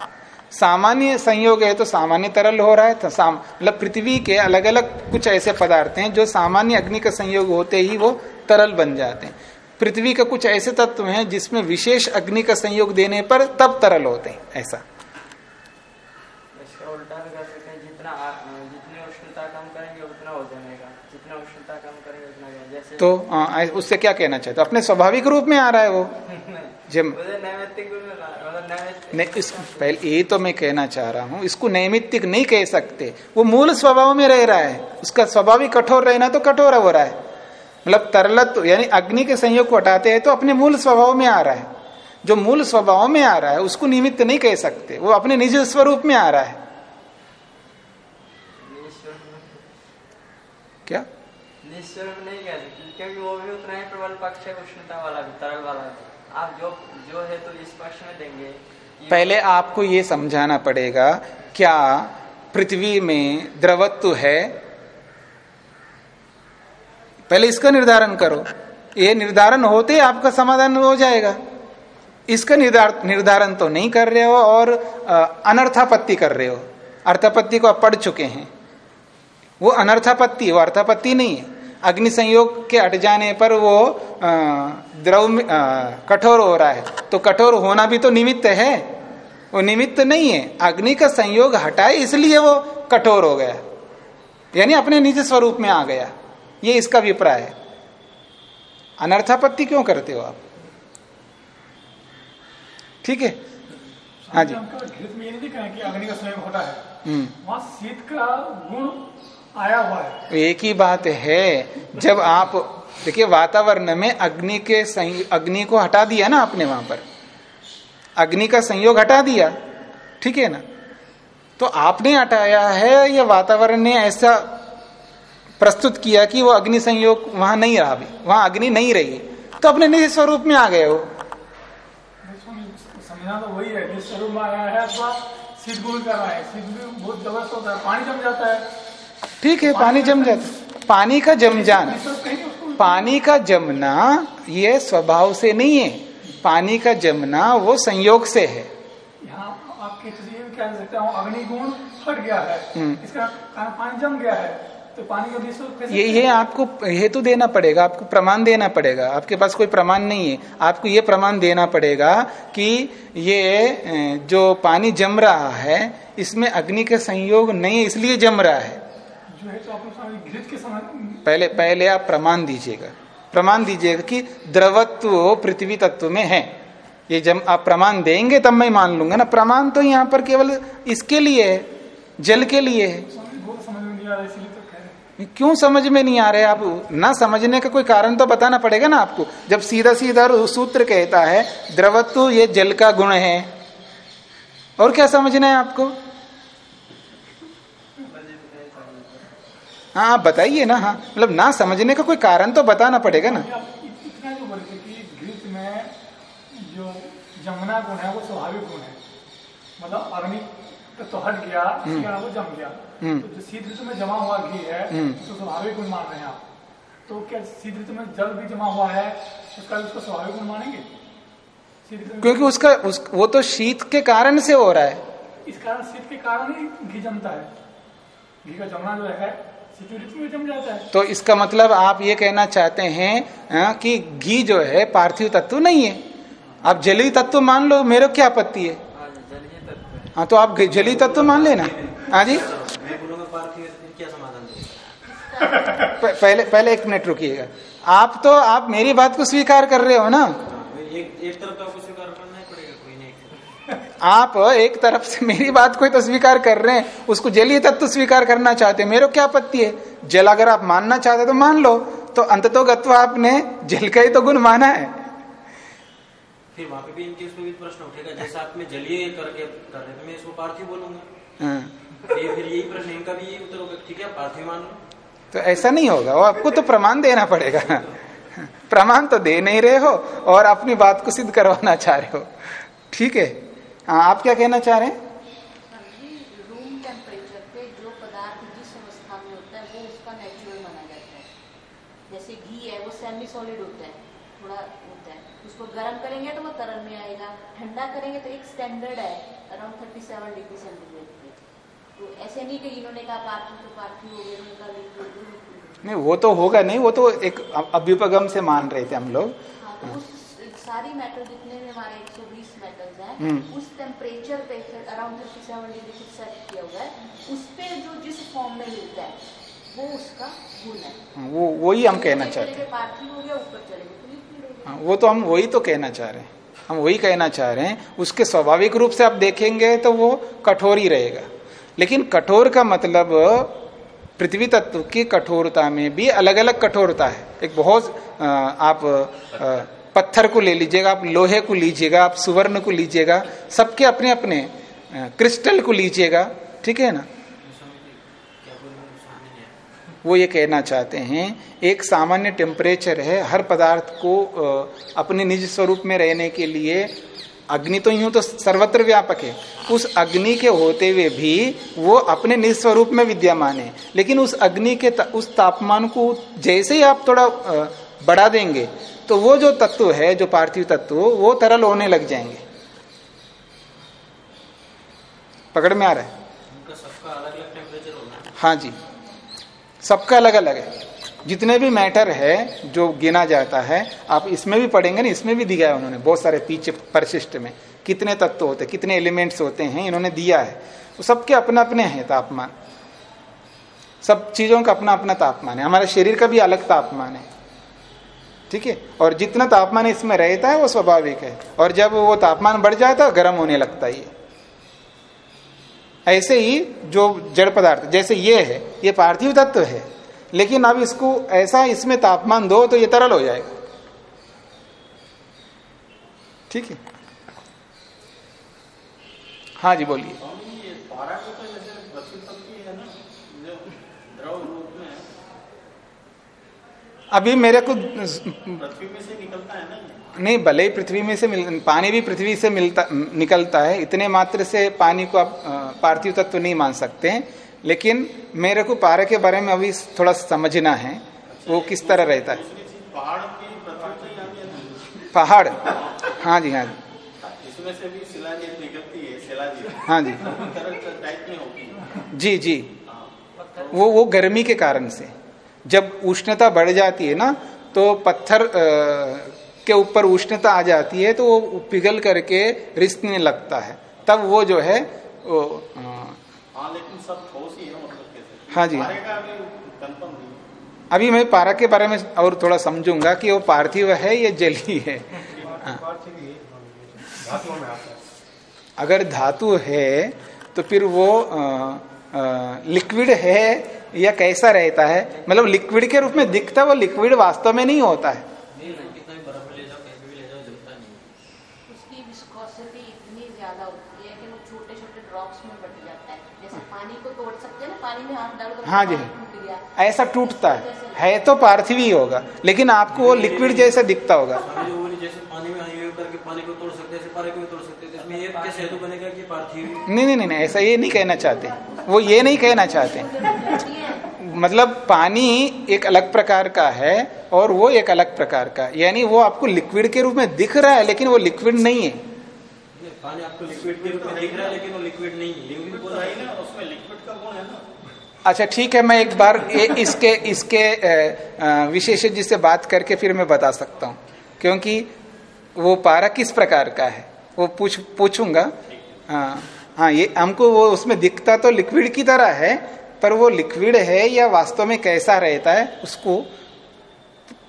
A: सामान्य संयोग है तो सामान्य तरल हो रहा है तो मतलब पृथ्वी के अलग अलग कुछ ऐसे पदार्थ हैं जो सामान्य अग्नि का संयोग होते ही वो तरल बन जाते हैं। पृथ्वी का कुछ ऐसे तत्व हैं जिसमें विशेष अग्नि का संयोग देने पर तब तरल होते हैं, ऐसा
B: इसका उल्टा भी कर सकते हैं जितना आ- अ, जितनी उष्णता कम करेंगे उतना हो जमेगा जितना उष्णता कम करेंगे उतना जमेगा। जैसे
A: तो आ, उससे क्या कहना चाहते हो? अपने स्वाभाविक रूप में आ रहा है वो? जब
B: मतलब
A: नहीं इस पहले ये तो मैं कहना चाह रहा हूँ इसको नैमित्तिक नहीं कह सकते। वो मूल स्वभाव में रह रहा है। उसका स्वभाव ही कठोर रहना तो कठोर हो रहा है। मतलब तरलत यानी अग्नि के संयोग को हटाते हैं तो अपने मूल स्वभाव में आ रहा है। जो मूल स्वभाव में आ रहा है उसको निमित्त नहीं कह सकते। वो अपने निज स्वरूप में आ रहा है। क्या?
B: नहीं कह सकते। क्योंकि वो भी उतना ही प्रबल पक्ष है, उष्णता वाला भी, तरल वाला भी। आप जो जो है तो इस पक्ष में देंगे।
A: पहले आपको ये समझाना पड़ेगा, क्या पृथ्वी में द्रवत्व है? पहले इसका निर्धारण करो। ये निर्धारण होते ही आपका समाधान हो जाएगा। इसका निर्धार, निर्धारण तो नहीं कर रहे हो और अनर्थापत्ति कर रहे हो। अर्थापत्ति को आप पढ़ चुके हैं। वो अनर्थापत्ति, वो अर्थापत्ति नहीं है। अग्नि संयोग के हट जाने पर वो द्रव कठोर हो रहा है। तो कठोर होना भी तो निमित्त है। वो निमित्त नहीं है। अग्नि का संयोग हटाए इसलिए वो कठोर हो गया। यानी अपने निज स्वरूप में आ गया। ये इसका अभिप्राय है। अनर्थापत्ति क्यों करते हो आप? ठीक है? हाँ जी।
D: हम केवल घृत में ये नहीं कि अग्नि का संयोग होता है।
A: हम्म।
D: वहाँ शीत का गुण आया हुआ है।
A: तो एक ही बात है जब आप देखिए वातावरण में अग्नि के अग्नि को हटा दिया ना आपने वहाँ पर। अग्नि का संयोग हटा दिया ठीक है ना? तो आपने हटाया है या वातावरण ने ऐसा प्रस्तुत किया कि वो अग्नि संयोग वहाँ नहीं रहा भी वहाँ अग्नि नहीं रही। तो अपने निज स्वरूप में आ गए हो।
D: समझना तो वही है जिस स्वरूप में आया है गुण कर रहा है। शीत भी बहुत ज़बरदस्त होता है पानी जम जाता है।
A: ठीक है पानी जम जाता पानी का जम जाना। पानी का जमना ये स्वभाव से नहीं है। पानी का जमना वो संयोग से है।
D: यहाँ आप कहते ये भी कह सकते हो अग्नि गुण हट गया है।
A: हम्म।
D: इसका पानी जम गया है। तो पानी का
A: ये ये आपको हेतु देना पड़ेगा आपको प्रमाण देना पड़ेगा। आपके पास कोई प्रमाण नहीं है। आपको ये प्रमाण देना पड़ेगा कि ये जो पानी जम रहा है इसमें अग्नि का संयोग नहीं है इसलिए जम रहा है।
D: जो है तो आपने के
A: पहले पहले आप प्रमाण दीजिएगा। प्रमाण दीजिएगा कि द्रवत्व पृथ्वी तत्व में है। ये जब आप प्रमाण देंगे तब मैं मान लूँगा ना। प्रमाण तो यहाँ पर केवल इसके लिए है जल के लिए है।
D: स्वामी बहुत समझ में नहीं आ रहा इसलिए तो हैं।
A: क्यों समझ में नहीं आ रहे? आप ना समझने का कोई कारण तो बताना पड़ेगा ना आपको। जब सीधा सीधा सूत्र कहता है द्रवत्व ये जल का गुण है। और क्या समझना है आपको? हाँ आप बताइए ना हाँ। मतलब ना समझने का कोई कारण तो बताना पड़ेगा ना।
D: इतना जो बोलते कि घृत में जो जमुना गुण है वो स्वाभाविक गुण है। मतलब अग्नि तो, हट गया वो जम गया।
A: हम्म।
D: तो जो शीत ऋतु में जमा हुआ घी है
A: हम्म।
D: तो स्वाभाविक गुण मान रहे हैं आप। तो क्या शीत ऋतु में जल भी जमा हुआ है उसका उसको स्वाभाविक गुण मानेंगे?
A: क्योंकि उसका उस, वो तो शीत के कारण से हो रहा है।
D: इस कारण शीत के कारण ही घी जमता है। घी का जमना जो है है।
A: तो इसका मतलब आप ये कहना चाहते हैं हाँ, कि घी जो है पार्थिव तत्व नहीं है। आप जलीय तत्व मान लो मेरे क्या आपत्ति है?
B: हाँ जी, जलीय तत्व है।
A: तो आप जलीय तत्व मान लेना। हाँ जी? पहले पहले एक मिनट रुकिएगा। आप तो आप मेरी बात को स्वीकार कर रहे हो ना?
E: हाँ, एक एक तरफ़ तो आपको स्वीकार करना ही पड़ेगा कोई नहीं एक तरफ़।
A: आप एक तरफ़ से मेरी बात को तो स्वीकार कर रहे हैं उसको जलीय तत्व स्वीकार करना चाहते हैं मेरे क्या आपत्ति है? जल अगर आप मानना चाहते तो मान लो तो अंततोगत्व आपने जल का ही तो गुण माना है।
E: फिर वहाँ पे भी इनके उसमें भी प्रश्न उठेगा जैसे आप में जलीय करके कर रहे थे मैं इसको पार्थिव बोलूँगा।
A: हाँ।
E: तो ये फिर यही प्रश्न इनका भी यही उत्तर होगा ठीक है पार्थिव मान।
A: तो ऐसा नहीं होगा वो आपको तो प्रमाण देना पड़ेगा। प्रमाण तो दे नहीं रहे हो और अपनी बात को सिद्ध करवाना चाह रहे हो। ठीक है? हाँ आप क्या कहना चाह रहे हैं?
F: रूम टेम्परेचर पे जो पदार्थ जिस अवस्था में होता है वो उसका नेचुरल माना जाता है। जैसे घी है वो सेमी सॉलिड होता है थोड़ा होता है। उसको गर्म करेंगे तो वो तरल में आएगा ठंडा करेंगे तो एक स्टैंडर्ड है around thirty seven degree centigrade पे। तो ऐसे नहीं कि इन्होंने कहा पार्थिव तो पार्थिव हो गया उनका लिक्विड
A: नहीं वो तो होगा नहीं वो तो एक अभ्युपगम से मान रहे थे हम लोग।
F: हाँ तो सारी मेटल जितने भी हमारे 120 मेटल्स हैं
A: हम्म।
F: उस टेम्परेचर पे अराउंड थर्टी सेवन डिग्री कुछ सेट किया हुआ है उस पे जो जिस फॉर्म में मिलता है वो उसका गुण है।
A: हाँ, वो वही हम कहना चाहते हैं।
F: हो
A: वो तो हम वही तो कहना चाह रहे हैं। हम वही कहना चाह रहे हैं उसके स्वाभाविक रूप से आप देखेंगे तो वो कठोर ही रहेगा। लेकिन कठोर का मतलब पृथ्वी तत्व की कठोरता में भी अलग अलग कठोरता है। एक बहुत आप पत्थर को ले लीजिएगा आप लोहे को लीजिएगा आप सुवर्ण को लीजिएगा सबके अपने अपने क्रिस्टल को लीजिएगा ठीक है ना। वो ये कहना चाहते हैं एक सामान्य टेम्परेचर है हर पदार्थ को अपने निज स्वरूप में रहने के लिए अग्नि तो यूँ तो सर्वत्र व्यापक है उस अग्नि के होते हुए भी वो अपने निज स्वरूप में विद्यमान है लेकिन उस अग्नि के त, उस तापमान को जैसे ही आप थोड़ा बढ़ा देंगे तो वो जो तत्व है जो पार्थिव तत्व वो तरल होने लग जाएँगे। पकड़ में आ रहा है? हाँ। जी। सबका अलग अलग है। जितने भी मैटर है जो गिना जाता है आप इसमें भी पढ़ेंगे ना इसमें भी दिया है उन्होंने बहुत सारे पीछे परिशिष्ट में। कितने तत्व होते हैं कितने एलिमेंट्स होते हैं इन्होंने दिया है। तो सबके अपने अपने हैं तापमान। सब चीज़ों का अपना अपना तापमान है। हमारे शरीर का भी अलग तापमान है। ठीक है? और जितना तापमान इसमें रहता है, वो स्वाभाविक है। और जब वो तापमान बढ़ जाता है, गर्म होने लगता है ऐसे ही जो जड़ पदार्थ, जैसे ये है, ये पार्थिव तत्व है। लेकिन अब इसको ऐसा इसमें तापमान दो तो ये तरल हो जाएगा। ठीक है? हाँ जी, बोलिए
G: स्वामी ये पारा को तो जैसे पृथ्वी तत्व ही है ना जो द्रव रूप में
A: अभी मेरे को
G: पृथ्वी में से निकलता है ना
A: नहीं भले ही पृथ्वी में से मिल पानी भी पृथ्वी से मिलता निकलता है इतने मात्र से पानी को आप पार्थिव तत्व नहीं मान सकते हैं लेकिन मेरे को पारा के बारे में अभी थोड़ा समझना है वो किस तरह रहता है।
G: पहाड़ तो ही है
A: हाँ जी हाँ जी।
G: इसमें से भी शिलाजीत निकलती है शिलाजीत।
A: हाँ जी।
G: है।
A: जी जी। वो वो गर्मी के कारण से। जब उष्णता बढ़ जाती है ना तो पत्थर के ऊपर उष्णता आ जाती है तो वो पिघल करके रिसने लगता है। तब वो जो है वो अ,
G: हाँ लेकिन सब ठोस ही है मतलब
A: हाँ जी।
G: अभी
A: मैं पारा के बारे में और थोड़ा समझूँगा कि वो पार्थिव है या जली है। हाँ।
E: है
A: अगर धातु है तो फिर वो लिक्विड है या कैसा रहता है? मतलब लिक्विड के रूप में दिखता है वो लिक्विड वास्तव में नहीं होता है।
F: उसकी विस्कोसिटी इतनी ज़्यादा होती है कि वो छोटे छोटे ड्रॉप्स में बट जाता है। जैसे पानी को तोड़ सकते हैं ना पानी में हाथ डाल कर
A: हाँ जी।
F: पानी टूट गया।
A: ऐसा टूटता है। है तो पार्थिव ही होगा लेकिन आपको वो लिक्विड जैसा दिखता होगा।
E: जैसे पानी में करके पानी को तोड़ सकते हैं। ये कैसे हेतु बनेगा कि पार्थिव?
A: नहीं नहीं नहीं ऐसा ये नहीं कहना चाहते। वो ये नहीं कहना चाहते। मतलब पानी एक अलग प्रकार का है और वो एक अलग प्रकार का। यानी वो आपको लिक्विड के रूप में दिख रहा है लेकिन वो लिक्विड नहीं है।
E: पानी आपको लिक्विड के रूप में दिख रहा है लेकिन वो लिक्विड नहीं है। लिक्विड बोला
G: सही ना उसमें लिक्विड का गुण है ना।
A: अच्छा ठीक है मैं एक बार ये इसके इसके विशेषज्ञ से बात करके फिर मैं बता सकता हूँ। क्योंकि वो पारा किस प्रकार का है? वो पूछ पूछूँगा। हाँ हाँ ये हमको वो उसमें दिखता तो लिक्विड की तरह है पर वो लिक्विड है या वास्तव में कैसा रहता है उसको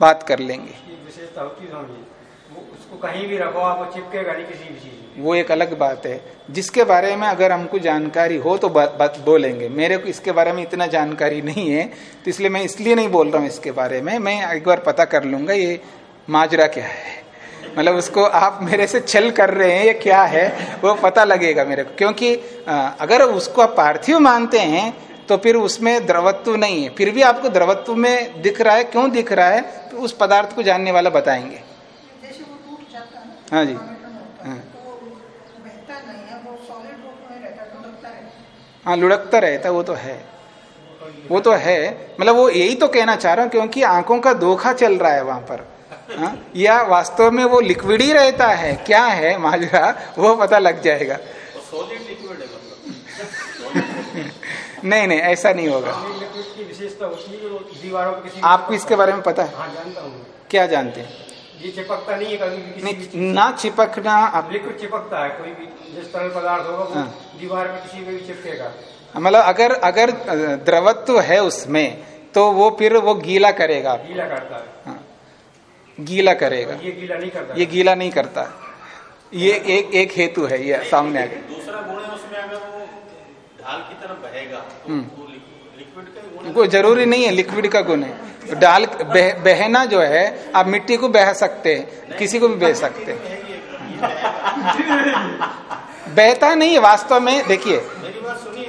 A: बात कर लेंगे।
H: की विशेषता होती स्वामी जी। वो उसको कहीं भी रखो आप चिपकेगा नहीं किसी भी चीज़
A: वो एक अलग बात है। जिसके बारे में अगर हमको जानकारी हो तो बात, बात बोलेंगे। मेरे को इसके बारे में इतना जानकारी नहीं है तो इसलिए मैं इसलिए नहीं बोल रहा हूँ इसके बारे में। मैं एक बार पता कर लूँगा ये माजरा क्या है। मतलब उसको आप मेरे से छल कर रहे हैं ये क्या है? वो पता लगेगा मेरे को। क्योंकि अगर उसको आप पार्थिव मानते हैं तो फिर उसमें द्रवत्व नहीं है। फिर भी आपको द्रवत्व में दिख रहा है। क्यों दिख रहा है? तो उस पदार्थ को जानने वाला बताएँगे।
I: है
A: जी।
I: है। तो है लुढ़कता रहता
A: वो तो है। वो तो है। मतलब वो यही तो कहना चाह रहा हूँ क्योंकि आँखों का धोखा चल रहा है वहाँ पर। हाँ? या वास्तव में वो लिक्विड ही रहता है? क्या है माजरा? वो पता लग जाएगा।
G: मतलब।
A: नहीं नहीं ऐसा नहीं होगा।
H: लिक्विड की विशेषता होती है कि वो दीवारों पर किसी
A: आपको इसके बारे में पता है?
H: हाँ जानता
A: क्या जानते हैं?
H: ये चिपकता नहीं है कभी
A: नहीं ना चिपकना
H: अब
A: आप
H: लिक्विड चिपकता है कोई भी जिस तरह पदार्थ होगा वो
A: हाँ।
H: दीवार में किसी में भी चिपकेगा।
A: मतलब अगर अगर द्रवत्व है उसमें तो वो फिर वो गीला करेगा
H: गीला करता है।
A: हाँ, गीला करेगा।
H: ये गीला नहीं करता।
A: ये गीला नहीं करता। ये एक एक हेतु है ये सामने आ गया
G: दूसरा गुण है उसमें अगर वो ढाल की तरफ़ बहेगा तो
A: हम्म।
G: लिक्विड का गुण
A: कोई ज़रूरी नहीं है लिक्विड का गुण है। डाल बह, बहना जो है आप मिट्टी को बह सकते हैं किसी को भी बह सकते हैं। बहता नहीं है वास्तव में देखिए।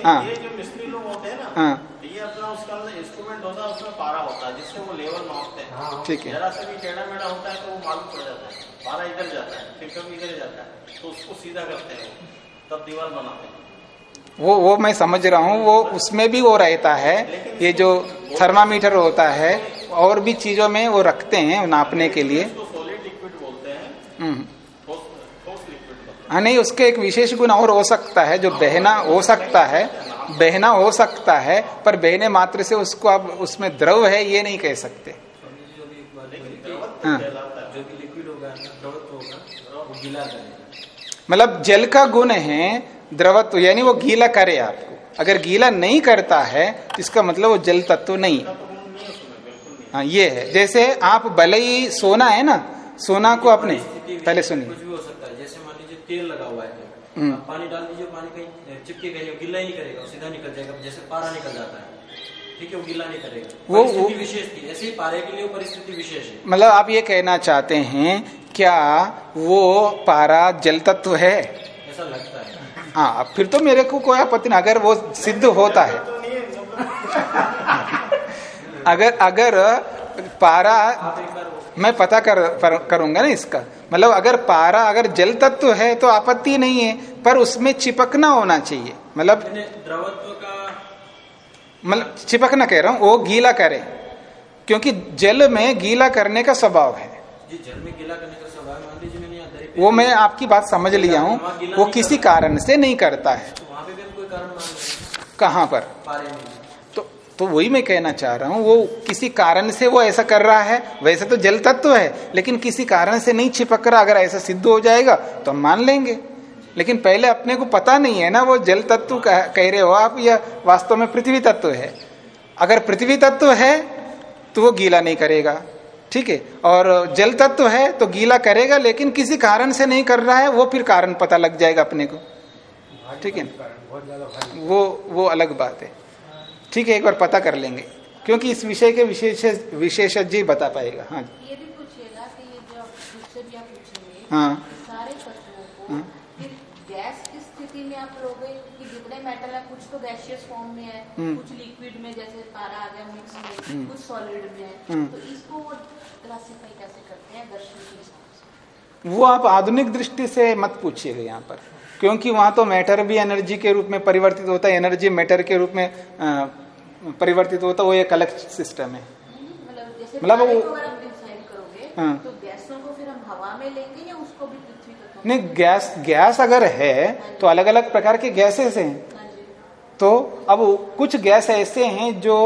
A: हाँ।
G: ये जो मिस्त्री लोग होते हैं ना
A: हाँ
G: ये अपना उसका अंदर इंस्ट्रूमेंट होता है उसमें पारा होता है जिससे वो लेवल मापते हैं
A: ठीक है।
G: जरा से भी टेढ़ा मेढ़ा होता है तो वो मालूम पड़ जाता है। पारा इधर जाता है फिर कभी इधर जाता है। तो उसको सीधा करते हैं वो, तब दीवार बनाते हैं।
A: वो वो मैं समझ रहा हूँ वो उसमें भी वो रहता है ये जो थर्मामीटर होता है और भी चीज़ों में वो रखते हैं नापने के लिए।
G: हैं।
A: हम्म। हाँ। नहीं उसके एक विशेष गुण और हो सकता है जो बहना हो सकता है बहना हो सकता है पर बहने मात्र से उसको अब उसमें द्रव है ये नहीं कह सकते
E: स्वामी जी जो भी एक बात बोली कि
A: हाँ।
E: जो भी लिक्विड होगा द्रवत्व होगा वो गीला करेगा
A: मतलब जल का गुण है द्रवत्व यानी वो गीला करे आपको। अगर गीला नहीं करता है तो इसका मतलब वो जल तत्व नहीं। हाँ ये है। जैसे आप भले ही सोना है ना सोना को अपने पहले सुनिए।
E: कुछ भी हो सकता है। जैसे मान लीजिए तेल लगा हुआ है।
A: हम्म।
E: पानी डाल दीजिए पानी कहीं चिपकेगा नहीं वो गीला ही नहीं करेगा सीधा निकल जाएगा जैसे पारा निकल जाता है। ठीक है वो गीला नहीं करेगा।
A: वो-
E: परिस्थिति विशेष थी। ऐसे ही पारे के लिए परिस्थिति विशेष है।
A: मतलब आप ये कहना चाहते हैं क्या वो पारा जल तत्व है?
E: ऐसा लगता है।
A: हाँ फिर तो मेरे को कोई आपत्ति नहीं। अगर वो सिद्ध होता है। अगर अगर पारा मैं पता कर, कर करूँगा ना इसका। मतलब अगर पारा अगर जल तत्व है तो आपत्ति नहीं है पर उसमें चिपकना होना चाहिए। मतलब
E: द्रवत्व का
A: मतलब चिपकना कह रहा हूँ वो गीला करे। क्योंकि जल में गीला करने का स्वभाव है।
E: जी जल में गीला करने का स्वभाव मान लीजिए मैंने
A: वो मैं आपकी बात समझ लिया हूँ। वो किसी कारण से नहीं करता है।
E: तो
A: कहाँ पर। तो तो वही मैं कहना चाह रहा हूँ वो किसी कारण से वो ऐसा कर रहा है। वैसे तो जल तत्व है लेकिन किसी कारण से नहीं छिपक रहा। अगर ऐसा सिद्ध हो जाएगा तो हम मान लेंगे। लेकिन पहले अपने को पता नहीं है ना वो जल तत्व कह, रहे हो आप या वास्तव में पृथ्वी तत्व है। अगर पृथ्वी तत्व है तो वो गीला नहीं करेगा। ठीक है? और जल तत्व है तो गीला करेगा लेकिन किसी कारण से नहीं कर रहा है वो फिर कारण पता लग जाएगा अपने को। ठीक है? वो वो अलग बात है। ठीक है एक बार पता कर लेंगे। क्योंकि इस विषय के विशेष विशेषज्ञ ही बता पाएगा। हाँ
F: जी।
A: हाँ
F: सारे तत्वों को
A: हाँ।
F: फिर गैस की में आप लोगे कि जितने मेटल है कुछ तो गैसियस फॉर्म में है
A: हम्म।
F: कुछ लिक्विड में जैसे पारा आ गया मिक्स में
A: हम्म।
F: कुछ सॉलिड में है
A: हम्म।
F: तो इसको वो क्लासीफाई कैसे करते हैं दर्शन के हिसाब से
A: वो आप आधुनिक दृष्टि से मत पूछिएगा यहाँ पर क्योंकि वहाँ तो मैटर भी एनर्जी के रूप में परिवर्तित होता है एनर्जी मैटर के रूप में परिवर्तित होता है वो एक अलग सिस्टम है
F: मतलब
A: मतलब वो- हाँ।
F: तो गैसों को फिर हम हवा में लेंगे या उसको भी
A: नहीं गैस गैस अगर है तो अलग अलग प्रकार के गैसेस हैं। तो अब कुछ गैस ऐसे हैं जो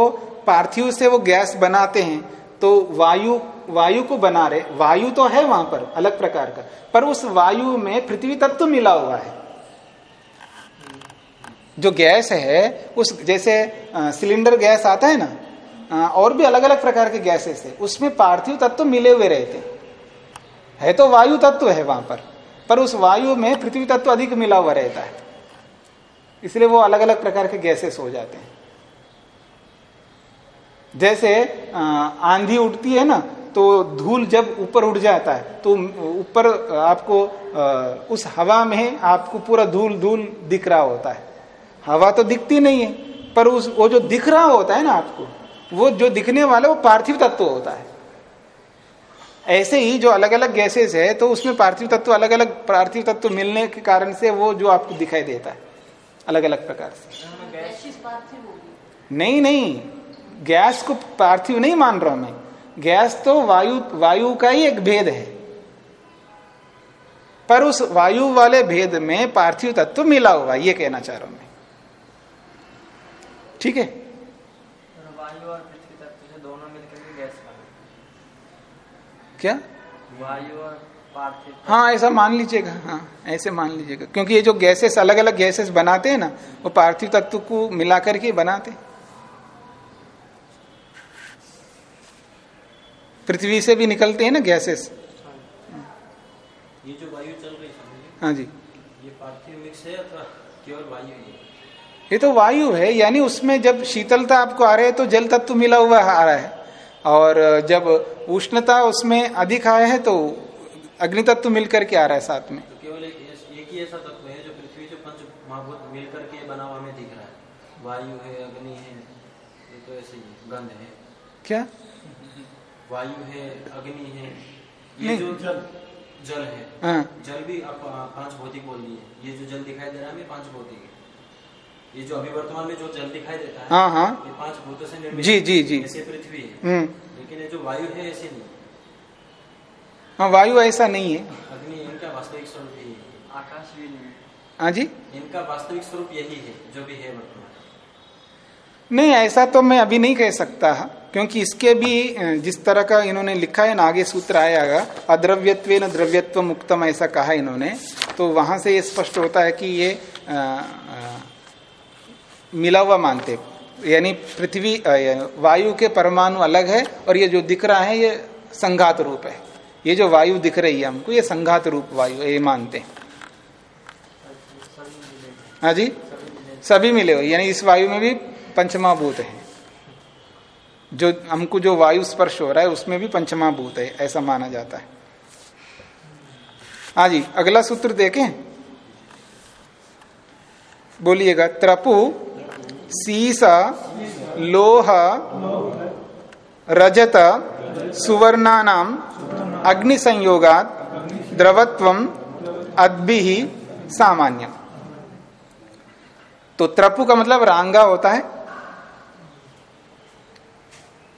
A: पार्थिव से वो गैस बनाते हैं। तो वायु वायु को बना रहे, वायु तो है वहाँ पर, अलग प्रकार का। पर उस वायु में पृथ्वी तत्व मिला हुआ है। जो गैस है, उस जैसे सिलेंडर गैस आता है ना और भी अलग अलग प्रकार के गैसेस है। उसमें पार्थिव तत्व मिले हुए रहते हैं। है तो वायु तत्व है वहाँ पर। पर उस वायु में पृथ्वी तत्व अधिक मिला हुआ रहता है। इसलिए वो अलग अलग प्रकार के गैसेस हो जाते हैं। जैसे आंधी उठती है ना तो धूल जब ऊपर उड़ जाता है तो ऊपर आपको उस हवा में आपको पूरा धूल धूल दिख रहा होता है। हवा तो दिखती नहीं है, पर उस, वो जो दिख रहा होता है ना आपको, वो जो दिखने वाला, वो पार्थिव तत्व होता है। ऐसे ही जो अलग अलग गैसेस है तो उसमें पार्थिव तत्व अलग अलग पार्थिव तत्व मिलने के कारण से वो जो आपको दिखाई देता है अलग अलग प्रकार से। नहीं नहीं, गैस को पार्थिव नहीं मान रहा मैं। गैस तो वायु वायु का ही एक भेद है। पर उस वायु वाले भेद में पार्थिव तत्व मिला हुआ ये कहना चाह रहा हूँ मैं। ठीक है
B: और वायु और पृथ्वी तत्व से दोनों मिलकर के गैस बने
A: क्या?
B: वायु और
A: हाँ ऐसा मान लीजिएगा हाँ ऐसे मान लीजिएगा। क्योंकि ये जो गैसेस अलग अलग गैसेस बनाते हैं ना वो पार्थिव तत्व को मिलाकर के बनाते पृथ्वी से भी निकलते हैं ना गैसेस
E: ये जो वायु चल रही है
A: हाँ जी।
E: ये पार्थिव मिक्स है अथवा केवल वायु है?
A: ये तो वायु है यानी उसमें जब शीतलता आपको आ रही है तो जल तत्व मिला हुआ आ रहा है। और जब उष्णता उसमें अधिक आया है तो अग्नि तत्व मिलकर के आ रहा है साथ में।
E: तो केवल एक ही ऐसा तत्व है जो पृथ्वी जो पंच महाभूत मिलकर के बना हुआ हमें दिख रहा है। वायु है अग्नि है ये तो ऐसे ही गंध है।
A: क्या?
E: वायु है अग्नि है ये जो जल। जल है।
A: हाँ।
E: जल भी आप पाँच भौतिक बोल दिए। ये जो जल दिखाई दे रहा है पाँच भौतिक है। ये जो अभी वर्तमान में जो जल दिखाई देता है
A: हाँ हाँ।
E: ये पाँच भूतों से निर्मित
A: जी, जी, जी।
E: ऐसे पृथ्वी है।
A: हम्म।
E: लेकिन ये जो वायु है ऐसे नहीं
A: हाँ। वायु ऐसा नहीं है।
E: अग्नि इनका वास्तविक स्वरूप यही है।
B: आकाश भी नहीं हाँ।
A: जी?
E: इनका वास्तविक स्वरूप यही है जो भी है वर्तमान।
A: नहीं ऐसा तो मैं अभी नहीं कह सकता क्योंकि इसके भी जिस तरह का इन्होंने लिखा है ना आगे सूत्र आएगा अद्रव्यत्व न द्रव्यत्व मुक्तम ऐसा कहा इन्होंने तो वहाँ से ये स्पष्ट होता है कि ये मिला हुआ मानते यानी पृथ्वी वायु के परमाणु अलग है और ये जो दिख रहा है, ये संघात रूप है। ये जो वायु दिख रही है हमको, ये संघात रूप वायु ये मानते हैं। हाँ जी? सभी मिले हुए, यानी इस वायु में भी पंचमा भूत है। जो हमको जो वायु स्पर्श हो रहा है, उसमें भी पंचमा भूत है, ऐसा माना जाता है। हाँ जी, अगला सूत्र देखें। बोलिएगा, त्रपु सीसा लोह रजत सुवर्णानाम अग्नि संयोगात द्रवत्वम अद्भि सामान्यम। तो त्रपु का मतलब रांगा होता है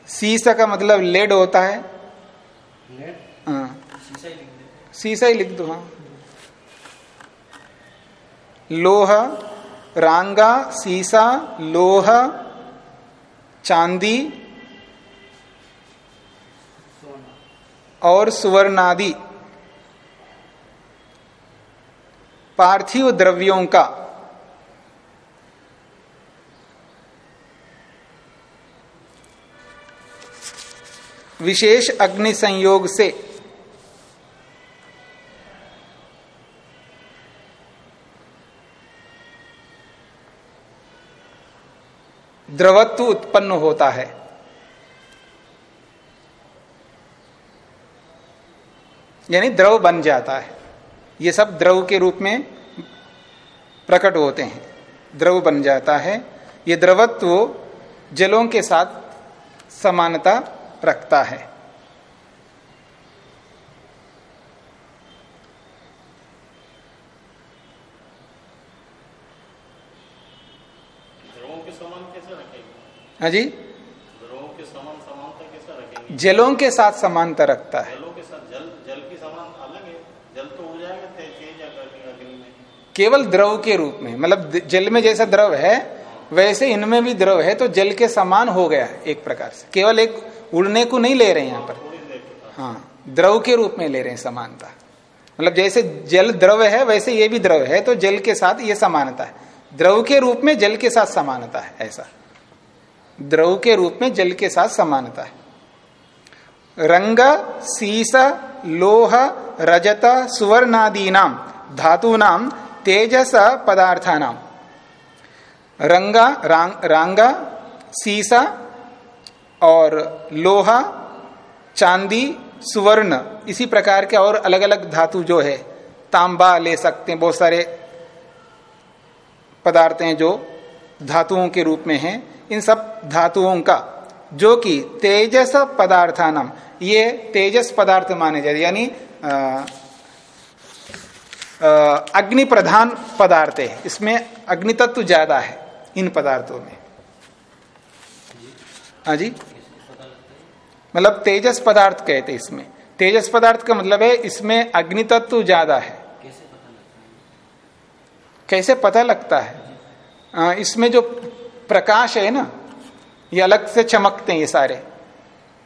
A: सीसा का मतलब लेड होता है। हाँ। सीसा ही लिख दो हाँ। लोह रांगा सीसा लोह चांदी और सुवर्णादि पार्थिव द्रव्यों का। विशेष अग्नि संयोग से द्रवत्व उत्पन्न होता है। यानी द्रव बन जाता है। ये सब द्रव के रूप में प्रकट होते हैं। द्रव बन जाता है। ये द्रवत्व जलों के साथ समानता रखता है
G: ध्रुवों के समान कैसे रखेंगे
A: हाँ जी?
G: के समान समानता कैसे रखेंगे?
A: जलों के साथ समानता रखता है।
G: जलों के साथ जल जल की समान अलग है। जल तो हो जाएगा तेज अग्नि अग्नि में।
A: केवल द्रव के रूप में मतलब जल में जैसा द्रव है वैसे इनमें भी द्रव है तो जल के समान हो गया एक प्रकार से। केवल एक उड़ने को नहीं ले रहे हैं यहाँ पर। हाँ द्रव के रूप में ले रहे हैं समानता। मतलब जैसे जल द्रव है वैसे ये भी द्रव है तो जल के साथ ये समानता है। द्रव के रूप में जल के साथ समानता है ऐसा। द्रव के रूप में जल के साथ समानता है। रंग सीस लोह रजत सुवर्णादी नाम धातु नाम तेजस पदार्थानाम। रंगा रांग, रांगा सीसा और लोहा चांदी सुवर्ण इसी प्रकार के और अलग अलग धातु जो है तांबा ले सकते हैं बहुत सारे पदार्थ हैं जो धातुओं के रूप में हैं। इन सब धातुओं का, जो कि तेजस पदार्थानम, ये तेजस पदार्थ माने जाते यानी अग्नि प्रधान पदार्थ है। इसमें अग्नि तत्व ज़्यादा है इन पदार्थों में। हाँ जी? मतलब तेजस पदार्थ कहते इसमें। तेजस पदार्थ का मतलब है, इसमें अग्नि तत्व ज़्यादा है। कैसे पता लगता है? इसमें जो प्रकाश है ना ये अलग से चमकते हैं ये सारे।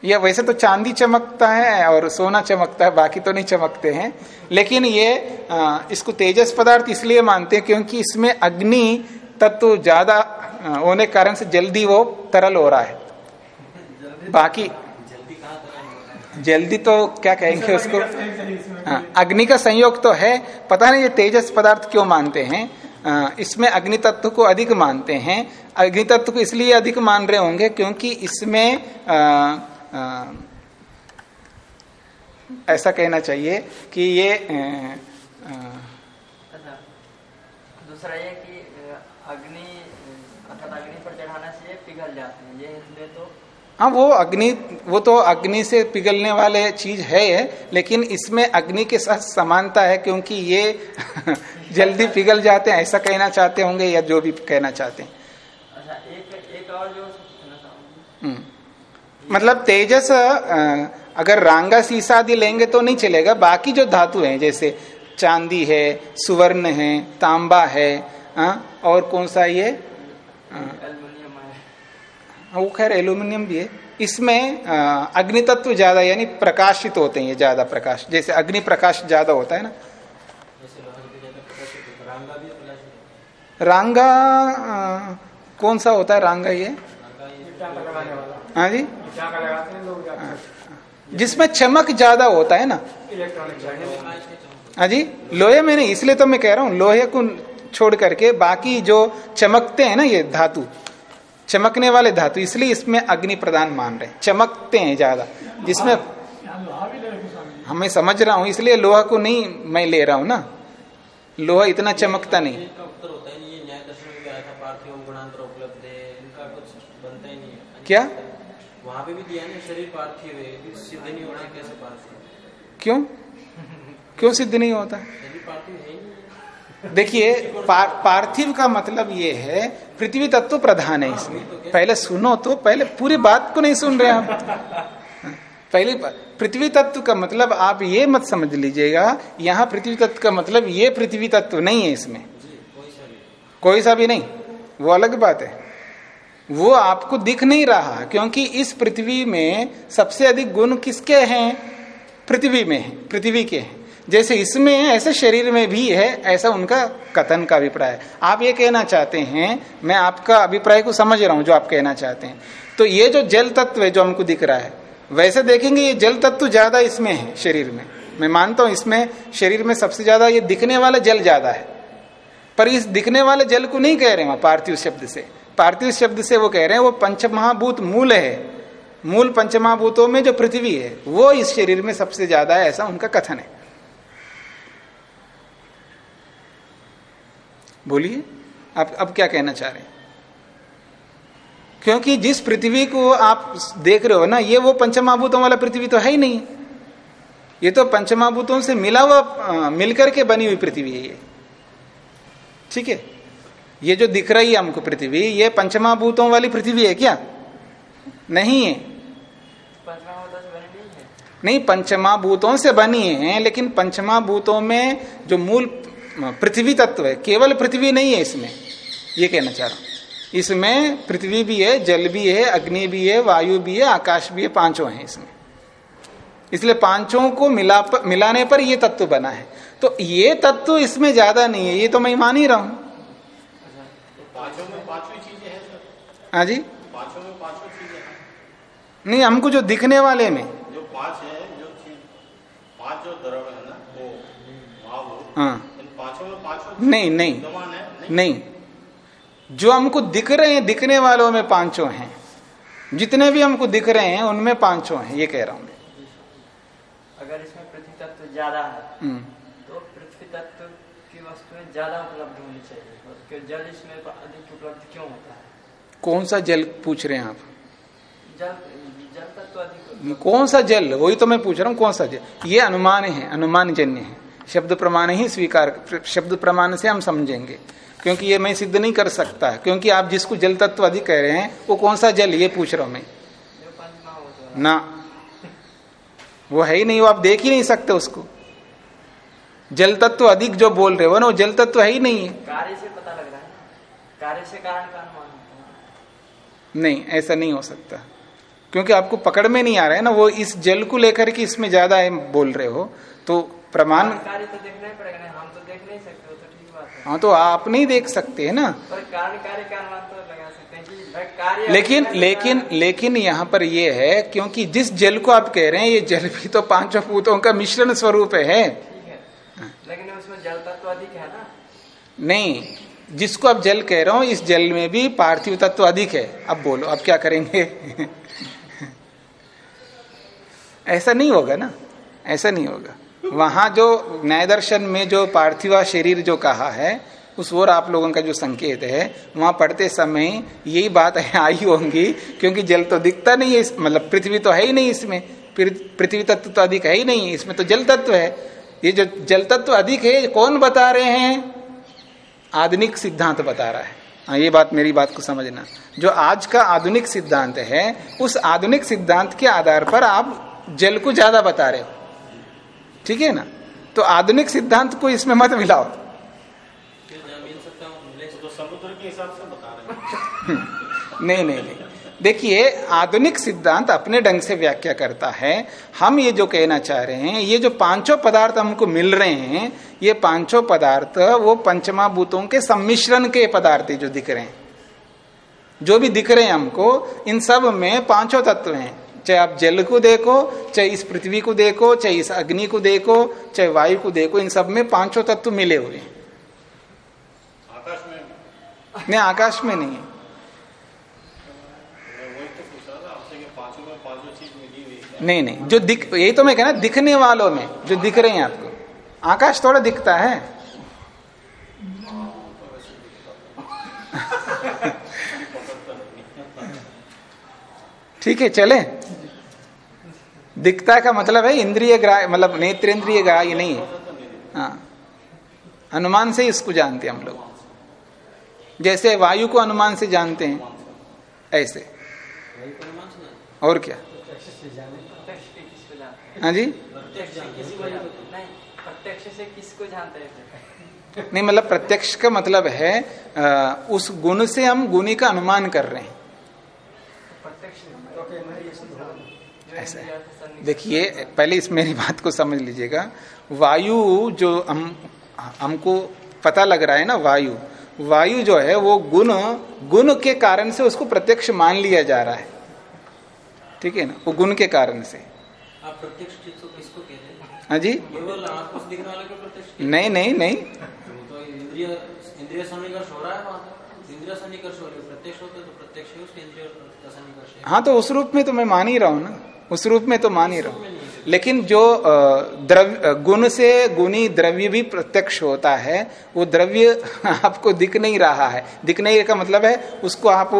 A: ये वैसे तो चांदी चमकता है और सोना चमकता है बाकी तो नहीं चमकते हैं। लेकिन ये आ, इसको तेजस पदार्थ इसलिए मानते हैं क्योंकि इसमें अग्नि तत्व ज़्यादा होने के कारण से जल्दी वो तरल हो रहा है। बाकी जल्दी तो क्या कहेंगे उसको? हाँ, अग्नि का संयोग तो है पता नहीं ये तेजस पदार्थ क्यों मानते हैं। इसमें अग्नि तत्व को अधिक मानते हैं। अग्नि तत्व को इसलिए अधिक मान रहे होंगे क्योंकि इसमें ऐसा कहना चाहिए कि ये आ,
B: अच्छा दूसरा ये कि अ, अग्नि अ, अर्थात अग्नि पर चढ़ाने से ये पिघल जाते हैं ये इसलिए तो
A: हाँ वो अग्नि वो तो अग्नि से पिघलने वाले चीज़ है लेकिन इसमें अग्नि के साथ समानता है क्योंकि ये जल्दी पिघल जाते हैं ऐसा कहना चाहते होंगे या जो भी कहना चाहते हैं।
B: अच्छा एक एक और जो कहना चाहूँगी।
A: हम्म। मतलब तेजस अगर रांगा सीसा आदि लेंगे तो नहीं चलेगा बाकी जो धातु हैं जैसे चांदी है सुवर्ण है तांबा है हाँ, और कौन सा ये? है वो खैर एल्यूमिनियम भी है। इसमें अग्नि तत्व ज़्यादा यानी प्रकाशित होते हैं ये ज़्यादा प्रकाश। जैसे अग्नि प्रकाश ज़्यादा होता है ना।
E: है रांगा
A: अ, कौन सा होता है रांगा ये? हाँ जी।
H: हैं
A: जिसमें चमक ज़्यादा होता है ना। हाँ जी। लोहे में नहीं इसलिए तो मैं कह रहा हूँ लोहे को छोड़ करके बाकी जो चमकते हैं ना ये धातु चमकने वाले धातु इसलिए इसमें अग्नि प्रदान मान रहे चमकते हैं ज़्यादा। जिसमें हमें समझ रहा हूँ इसलिए लोहा को नहीं मैं ले रहा हूँ ना। लोहा इतना चमकता नहीं।
E: है
A: क्या?
E: वहाँ पे भी दिया ना शरीर पार्थिव है सिद्ध नहीं होना कैसे पार्थिव
A: क्यों? क्यों सिद्ध नहीं होता
E: शरीर पार्थिव है ही नहीं
A: देखिए पार, पार्थिव का मतलब ये है पृथ्वी तत्व तो प्रधान है इसमें। पहले सुनो तो पहले पूरी बात को नहीं सुन रहे आप। पहली पृथ्वी तत्व का मतलब आप ये मत समझ लीजिएगा यहाँ पृथ्वी तत्व का मतलब ये पृथ्वी तत्व नहीं है इसमें। कोई सा भी नहीं। वो अलग बात है। वो आपको दिख नहीं रहा क्योंकि इस पृथ्वी में सबसे अधिक गुण किसके हैं? पृथ्वी में है पृथ्वी के हैं। जैसे इसमें है, ऐसे शरीर में भी है, ऐसा उनका कथन का अभिप्राय है। आप ये कहना चाहते हैं, मैं आपका अभिप्राय को समझ रहा हूँ जो आप कहना चाहते हैं। तो ये जो जल तत्व है जो हमको दिख रहा है, वैसे देखेंगे ये जल तत्व ज़्यादा इसमें है, शरीर में। मैं मानता हूँ इसमें शरीर में सबसे ज़्यादा ये दिखने वाला जल ज़्यादा है। पर इस दिखने वाले जल को नहीं कह रहे हैं पार्थिव शब्द से। पार्थिव शब्द से वो कह रहे हैं, वो पंचमहाभूत मूल है। मूल पंचमहाभूतों में जो पृथ्वी है, वो इस शरीर में सबसे ज़्यादा है, ऐसा उनका कथन है। बोलिए। आप अब क्या कहना चाह रहे हैं? क्योंकि जिस पृथ्वी को आप देख रहे हो ना ये वो पंचमहाभूतों वाला पृथ्वी तो है ही नहीं। ये तो पंचमहाभूतों से मिला हुआ मिलकर के बनी हुई पृथ्वी है ये। ठीक है? ये जो दिख रही है हमको पृथ्वी ये पंचमहाभूतों वाली पृथ्वी है क्या? नहीं है।
B: नहीं
A: नहीं पंचमहाभूतों से बनी है लेकिन पंचमहाभूतों में जो मूल पृथ्वी तत्व है। केवल पृथ्वी नहीं है इसमें। ये कहना चाह रहा हूँ। इसमें पृथ्वी भी है जल भी है अग्नि भी है वायु भी है आकाश भी है पाँचों हैं इसमें। इसलिए पाँचों को मिला मिलाने पर ये तत्व बना है। तो ये तत्व इसमें ज़्यादा नहीं है ये तो मैं मान ही रहा हूँ।
G: हैं
A: हाँ जी?
G: हैं
A: नहीं हमको जो दिखने वाले में।
G: जो पाँच है जो चीज़ पाँच जो द्रव्य है ना वो
A: हाँ। नहीं नहीं
G: नहीं।
A: जो हमको दिख रहे हैं दिखने वालों में पाँचों हैं। जितने भी हमको दिख रहे हैं उनमें पाँचों हैं ये कह रहा हूँ मैं।
B: अगर इसमें पृथ्वी तत्व ज़्यादा है
A: हम्म।
B: तो पृथ्वी तत्व की वस्तुएँ ज़्यादा उपलब्ध होनी चाहिए। जल इसमें अधिक उपलब्ध क्यों होता है?
A: कौन सा जल पूछ रहे हैं आप?
B: जल जल तत्व अधिक
A: कौन सा जल? वही तो मैं पूछ रहा हूँ कौन सा जल? ये अनुमान है अनुमान जन्य है। शब्द प्रमाण ही स्वीकार शब्द प्रमाण से हम समझेंगे। क्योंकि ये मैं सिद्ध नहीं कर सकता क्योंकि आप जिसको जल तत्व अधिक कह रहे हैं वो कौन सा जल ये पूछ रहा हूँ मैं। ना। वो है ही नहीं वो आप देख ही नहीं सकते उसको। जल तत्व अधिक जो बोल रहे हो ना वो जल तत्व है ही नहीं है।
B: कार्य से पता लग रहा है कार्य से कारण का अनुमान
A: नहीं ऐसा नहीं हो सकता। क्योंकि आपको पकड़ में नहीं आ रहा है ना वो इस जल को लेकर के इसमें ज़्यादा बोल रहे हो तो प्रमाण।
B: कार्य तो देखना ही पड़ेगा हम तो देख नहीं सकते वो तो ठीक बात है।
A: हाँ तो आप नहीं देख सकते है ना?
B: पर कारण कार्य का अनुमान तो लगा सकते हैं कार्य
A: लेकिन लेकिन लेकिन यहाँ पर ये है क्योंकि जिस जल को आप कह रहे हैं ये जल भी तो पाँचों भूतों का मिश्रण स्वरूप है
B: है? लेकिन उसमें जल तत्व अधिक है ना?
A: नहीं जिसको आप जल कह रहे हो इस जल में भी पार्थिव तत्व अधिक है। अब बोलो अब क्या करेंगे? ऐसा नहीं होगा ना? ऐसा नहीं होगा। वहाँ जो न्याय दर्शन में जो पार्थिव शरीर जो कहा है, उस ओर आप लोगों का जो संकेत है, वहाँ पढ़ते समय यही बात है आई होंगी, क्योंकि जल तो दिखता नहीं है मतलब पृथ्वी तो है ही नहीं इसमें। पृथ्वी तत्व तो अधिक है ही नहीं, इसमें तो जल तत्व है। ये जो जल तत्व अधिक है कौन बता रहे हैं? आधुनिक सिद्धांत बता रहा है। हाँ ये बात, मेरी बात को समझना। जो आज का आधुनिक सिद्धांत है, उस आधुनिक सिद्धांत के आधार पर आप जल को ज़्यादा बता रहे हो। ठीक है ना? तो आधुनिक सिद्धांत को इसमें मत मिलाओ।
E: हूँ
G: तो रहे
A: नहीं नहीं नहीं। देखिए, आधुनिक सिद्धांत अपने ढंग से व्याख्या करता है। हम ये जो कहना चाह रहे हैं, ये जो पाँचों पदार्थ हमको मिल रहे हैं, ये पाँचों पदार्थ वो पंचमा भूतों के सम्मिश्रण के पदार्थ जो दिख रहे हैं। जो भी दिख रहे हैं हमको, इन सब में पाँचों तत्व हैं। चाहे आप जल को देखो चाहे इस पृथ्वी को देखो चाहे इस अग्नि को देखो चाहे वायु को देखो इन सब में पाँचों तत्व मिले हुए हैं।
G: आकाश में
A: नहीं। आकाश में नहीं। है
G: तो है।
A: नहीं नहीं जो दिख यही तो मैं कहना दिखने वालों में जो दिख रहे हैं आपको। आकाश थोड़ा दिखता है। ठीक है चले। दिखता का मतलब है इंद्रिय ग्राह मतलब नेत्रेंद्रिय ग्राह्य नहीं है। हाँ। अनुमान से इसको जानते हम लोग। जैसे वायु को अनुमान से जानते हैं, ऐसे। और क्या?
B: हैं
A: जी?
B: प्रत्यक्ष से किसको जानते हैं नहीं
A: मतलब प्रत्यक्ष का मतलब है उस गुण से हम गुणी का अनुमान कर रहे हैं। ऐसा है। देखिए पहले इस मेरी बात को समझ लीजिएगा। वायु जो हम हमको पता लग रहा है ना वायु। वायु जो है वो गुण गुण के कारण से उसको प्रत्यक्ष मान लिया जा रहा है। ठीक है ना? वो गुण के कारण से।
E: आप प्रत्यक्ष किसको हैं?
A: हाँ जी? नहीं नहीं नहीं।
E: तो इंद्रिय इंद्रिय सन्निकर्ष हो रहा है वहाँ इंद्रिय सन्निकर्ष हो रही है। प्रत्यक्ष होता तो प्रत्यक्ष इंद्रिय हाँ
A: तो उस रूप में तो मैं मान ही रहा हूँ ना। उस रूप में तो मान ही रहो। लेकिन जो द्रव्य गुण से गुणी द्रव्य भी प्रत्यक्ष होता है, वो द्रव्य आपको दिख नहीं रहा है। दिख नहीं का मतलब है, उसको आप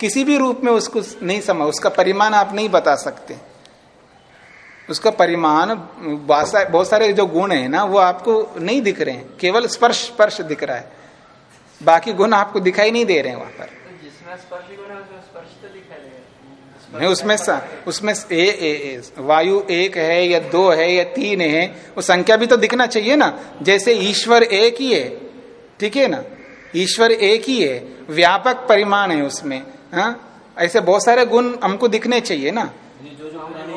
A: किसी भी रूप में उसको नहीं समझ उसका परिमाण आप नहीं बता सकते। उसका परिमाण बहुत सारे जो गुण है ना, वो आपको नहीं दिख रहे हैं। केवल स्पर्श स्पर्श दिख रहा है। बाकी गुण आपको दिखाई नहीं दे रहे हैं वहाँ पर।
B: तो जिसमें स्पर्श
A: नहीं उसमें स, उसमें ए, ए, ए, वायु एक है या दो है या तीन है वो संख्या भी तो दिखना चाहिए ना। जैसे ईश्वर एक ही है ठीक है ना? ईश्वर एक ही है व्यापक परिमाण है उसमें हाँ? ऐसे बहुत सारे गुण हमको दिखने चाहिए ना।
E: जो जो पुरानी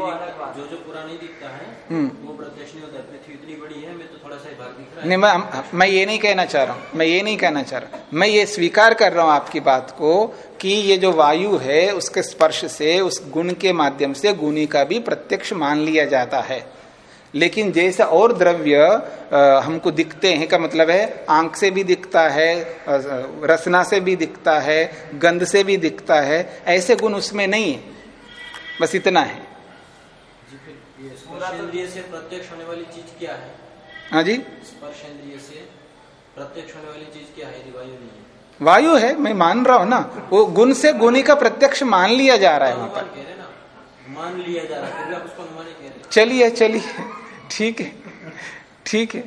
E: जो जो पुरानी दिखता है
A: हम्म।
E: वो प्रत्यक्ष नहीं होता पृथ्वी इतनी बड़ी है मैं तो थोड़ा सा भाग दिख रहा है।
A: नहीं मैं मैं ये नहीं कहना चाह रहा हूँ मैं ये नहीं कहना चाह रहा मैं ये स्वीकार कर रहा हूँ आपकी बात को कि ये जो वायु है उसके स्पर्श से उस गुण के माध्यम से गुणी का भी प्रत्यक्ष मान लिया जाता है। लेकिन जैसे और द्रव्य हमको दिखते हैं का मतलब है आँख से भी दिखता है रसना से भी दिखता है गंध से भी दिखता है ऐसे गुण उसमें नहीं है। बस इतना है।
E: से प्रत्यक्ष होने वाली चीज़ क्या है?
A: हाँ जी।
E: स्पर्श इंद्रिय से प्रत्यक्ष होने वाली चीज़ क्या है। वायु है
A: मैं मान रहा हूँ ना वो गुण से गुणी का प्रत्यक्ष मान लिया जा रहा है। वहाँ पर
E: मान लिया जा रहा है
A: चलिए चलिए ठीक है ठीक है।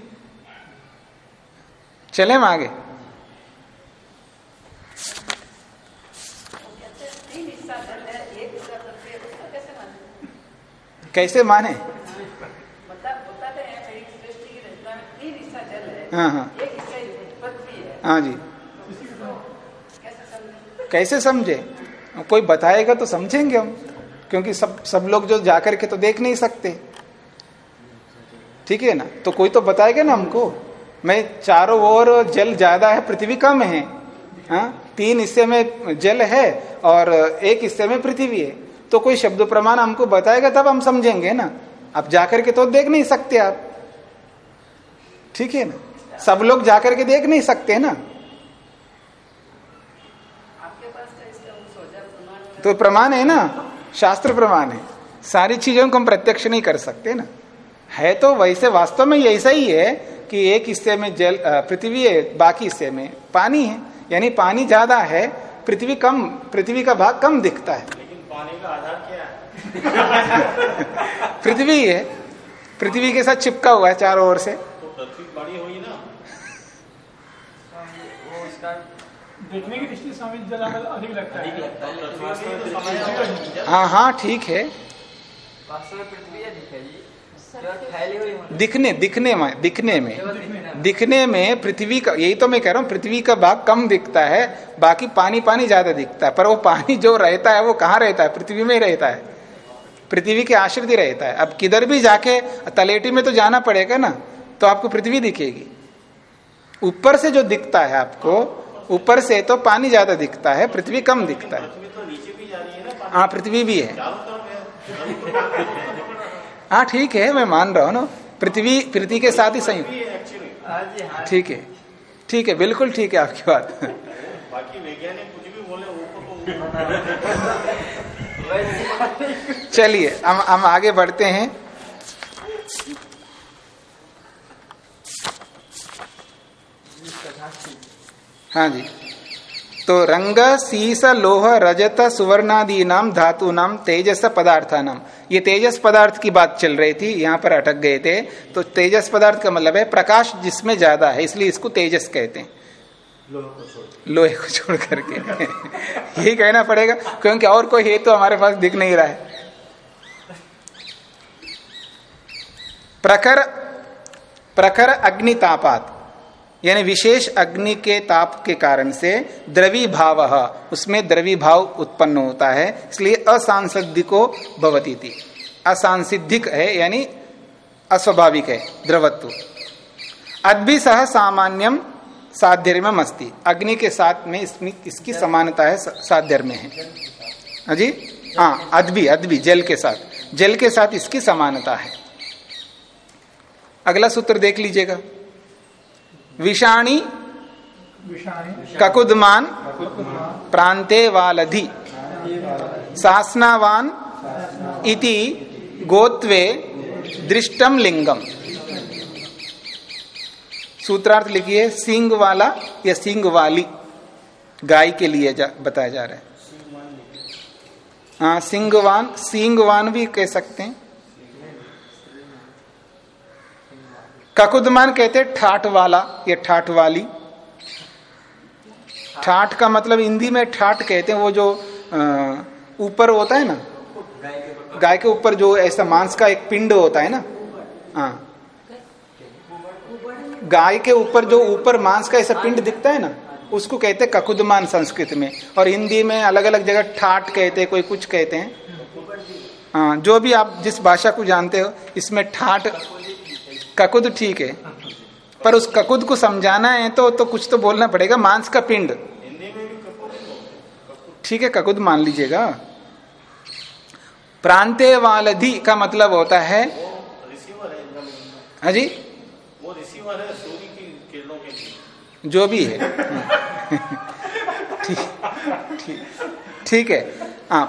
A: चले हम आगे।
I: कैसे माने? हैं है।
A: हाँ हाँ
I: है।
A: हाँ जी।
I: कैसे समझे?
A: कोई बताएगा तो समझेंगे हम, क्योंकि सब सब लोग जो जाकर के तो देख नहीं सकते। ठीक है ना? तो कोई तो बताएगा ना हमको। मैं चारों ओर जल ज़्यादा है, पृथ्वी कम है। हाँ? तीन हिस्से में जल है और एक हिस्से में पृथ्वी है। तो कोई शब्द प्रमाण हमको बताएगा तब हम समझेंगे ना? अब जाकर के तो देख नहीं सकते आप। ठीक है ना? सब लोग जाकर के देख नहीं सकते ना
I: आपके पास तो इसका वो सोचा प्रमाण
A: तो प्रमाण है ना? शास्त्र प्रमाण है। सारी चीज़ों को हम प्रत्यक्ष नहीं कर सकते ना। है तो वैसे वास्तव में ऐसा ही है कि एक हिस्से में जल पृथ्वी है बाकी हिस्से में पानी है। यानी पानी ज़्यादा है पृथ्वी कम पृथ्वी का भाग कम दिखता है।
G: लेकिन पानी का आधार क्या है?
A: पृथ्वी है। पृथ्वी के साथ चिपका हुआ है चारों ओर से।
G: तो पृथ्वी बड़ी हुई ना।
B: वो उसका
D: देखने की दृष्टि से स्वामी जल अधिक लगता है।
E: है।
G: तो समझ
A: हाँ। हाँ ठीक है।
B: वास्तव में पृथ्वी अधिक है जी। केवल फैली हुई होनी
A: दिखने दिखने में दिखने में।
B: दिखने में।
A: दिखने में पृथ्वी का यही तो मैं कह रहा हूँ पृथ्वी का भाग कम दिखता है बाकी पानी पानी ज़्यादा दिखता है। पर वो पानी जो रहता है वो कहाँ रहता है? पृथ्वी में ही रहता है। पृथ्वी के आश्रित ही रहता है। अब किधर भी जाके तलेटी में तो जाना पड़ेगा ना तो आपको पृथ्वी दिखेगी। ऊपर से जो दिखता है आपको ऊपर से तो पानी ज़्यादा दिखता है, पृथ्वी कम दिखता है।
G: है,
A: पृथ्वी भी है।
G: है,
A: ठीक है, मैं मान रहा हूँ ना। पृथ्वी पृथ्वी के साथ ही संयुक्त। ठीक है। ठीक है, बिल्कुल ठीक है आपकी बात।
G: बाकी वैज्ञानिक कुछ भी बोले
A: चलिए, हम हम आगे बढ़ते हैं। हाँ जी। तो रंग, सीस, लोह, रजत सुवर्णादि नाम धातु नाम तेजस पदार्थ नाम ये तेजस पदार्थ की बात चल रही थी, यहाँ पर अटक गए थे। तो तेजस पदार्थ का मतलब है प्रकाश जिसमें ज़्यादा है, इसलिए इसको तेजस कहते हैं। लोहे को छोड़ करके। यही कहना पड़ेगा, क्योंकि और कोई हेतु तो हमारे पास दिख नहीं रहा है। प्रखर प्रखर अग्नि तापात यानी विशेष अग्नि के ताप के कारण से द्रवी भाव, उसमें द्रवी भाव उत्पन्न होता है, इसलिए असांसदिको भवती थी। असांसिधिक है, यानी अस्वाभाविक है, द्रवत्व। अद्भि सह सामान्यम साध्यर्म अस्ति। अग्नि के साथ में इसमें इसकी समानता है साध्यर्म है। हाँ जी? हाँ अद्भि अद्भि, जल के साथ। जल के साथ इसकी समानता है। अगला सूत्र देख लीजिएगा। विषाणी ककुदमान प्रांते वालधि सासनावान इति गोत्वे दृष्टम लिंगम सूत्रार्थ लिखिए सिंग वाला या सिंग वाली गाय के लिए जा, बताया जा रहा है। हाँ सिंगवान सिंगवान भी कह सकते हैं। ककुदमान कहते ठाठ वाला, या ठाठ वाली। ठाठ का मतलब हिंदी में ठाठ कहते हैं, वो जो ऊपर होता है ना? गाय के ऊपर जो ऐसा मांस का एक पिंड होता है ना? हाँ। गाय के ऊपर जो ऊपर मांस का ऐसा पिंड दिखता है ना, उसको कहते हैं ककुदमान संस्कृत में। और हिंदी में अलग अलग जगह ठाट कहते हैं, कोई कुछ कहते हैं। हाँ जो भी आप जिस भाषा को जानते हो, इसमें ठाट ककुद ठीक है। पर उस ककुद को समझाना है तो तो कुछ तो बोलना पड़ेगा। मांस का पिंड। ठीक है ककुद मान लीजिएगा। प्रांते वालधि का मतलब होता है
G: रिसीवर है इनका मतलब।
A: हाँ जी?
G: वो रिसीवर है सूर्य की के लिए
A: जो भी है। ठीक ठीक है। हाँ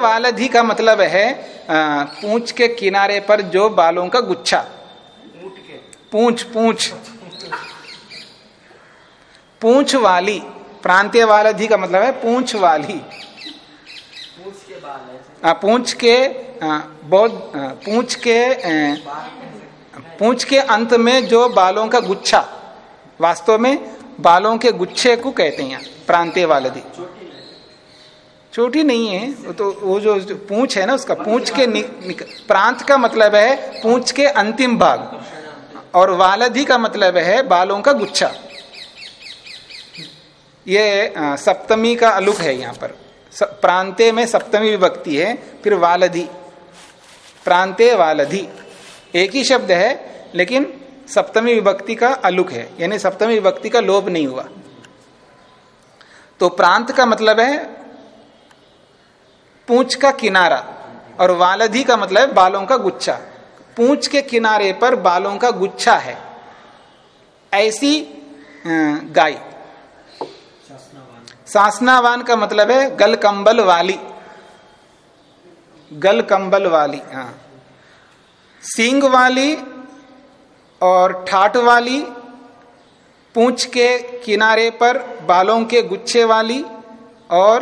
A: वालधि का मतलब है पूंछ के किनारे पर जो बालों का गुच्छा। पूंछ पूंछ। पूंछ वाली प्रांतीय वालधि का मतलब है पूंछ वाली।
B: पूछ के
A: के आ, बहुत आ, पूंछ के पूंछ के अंत में जो बालों का गुच्छा वास्तव में बालों के गुच्छे को कहते हैं प्रांतीय वालधि। छोटी नहीं है वो तो वो जो, जो पूंछ है ना उसका पूंछ के नि, निक, प्रांत का मतलब है पूंछ के अंतिम भाग। और वालधि का मतलब है बालों का गुच्छा। ये सप्तमी का अलुक है यहाँ पर। प्रांते में सप्तमी विभक्ति है, फिर वालधि। प्रांते वालधि। एक ही शब्द है, लेकिन सप्तमी विभक्ति का अलुक है, यानी सप्तमी विभक्ति का लोप नहीं हुआ। तो प्रांत का मतलब है पूंछ का किनारा, और वालधि का मतलब है बालों का गुच्छा। पूंछ के किनारे पर बालों का गुच्छा है। ऐसी गाय। सासनावान का मतलब है गल कंबल वाली। गल कंबल वाली हाँ। सींग वाली और ठाट वाली, पूंछ के किनारे पर बालों के गुच्छे वाली और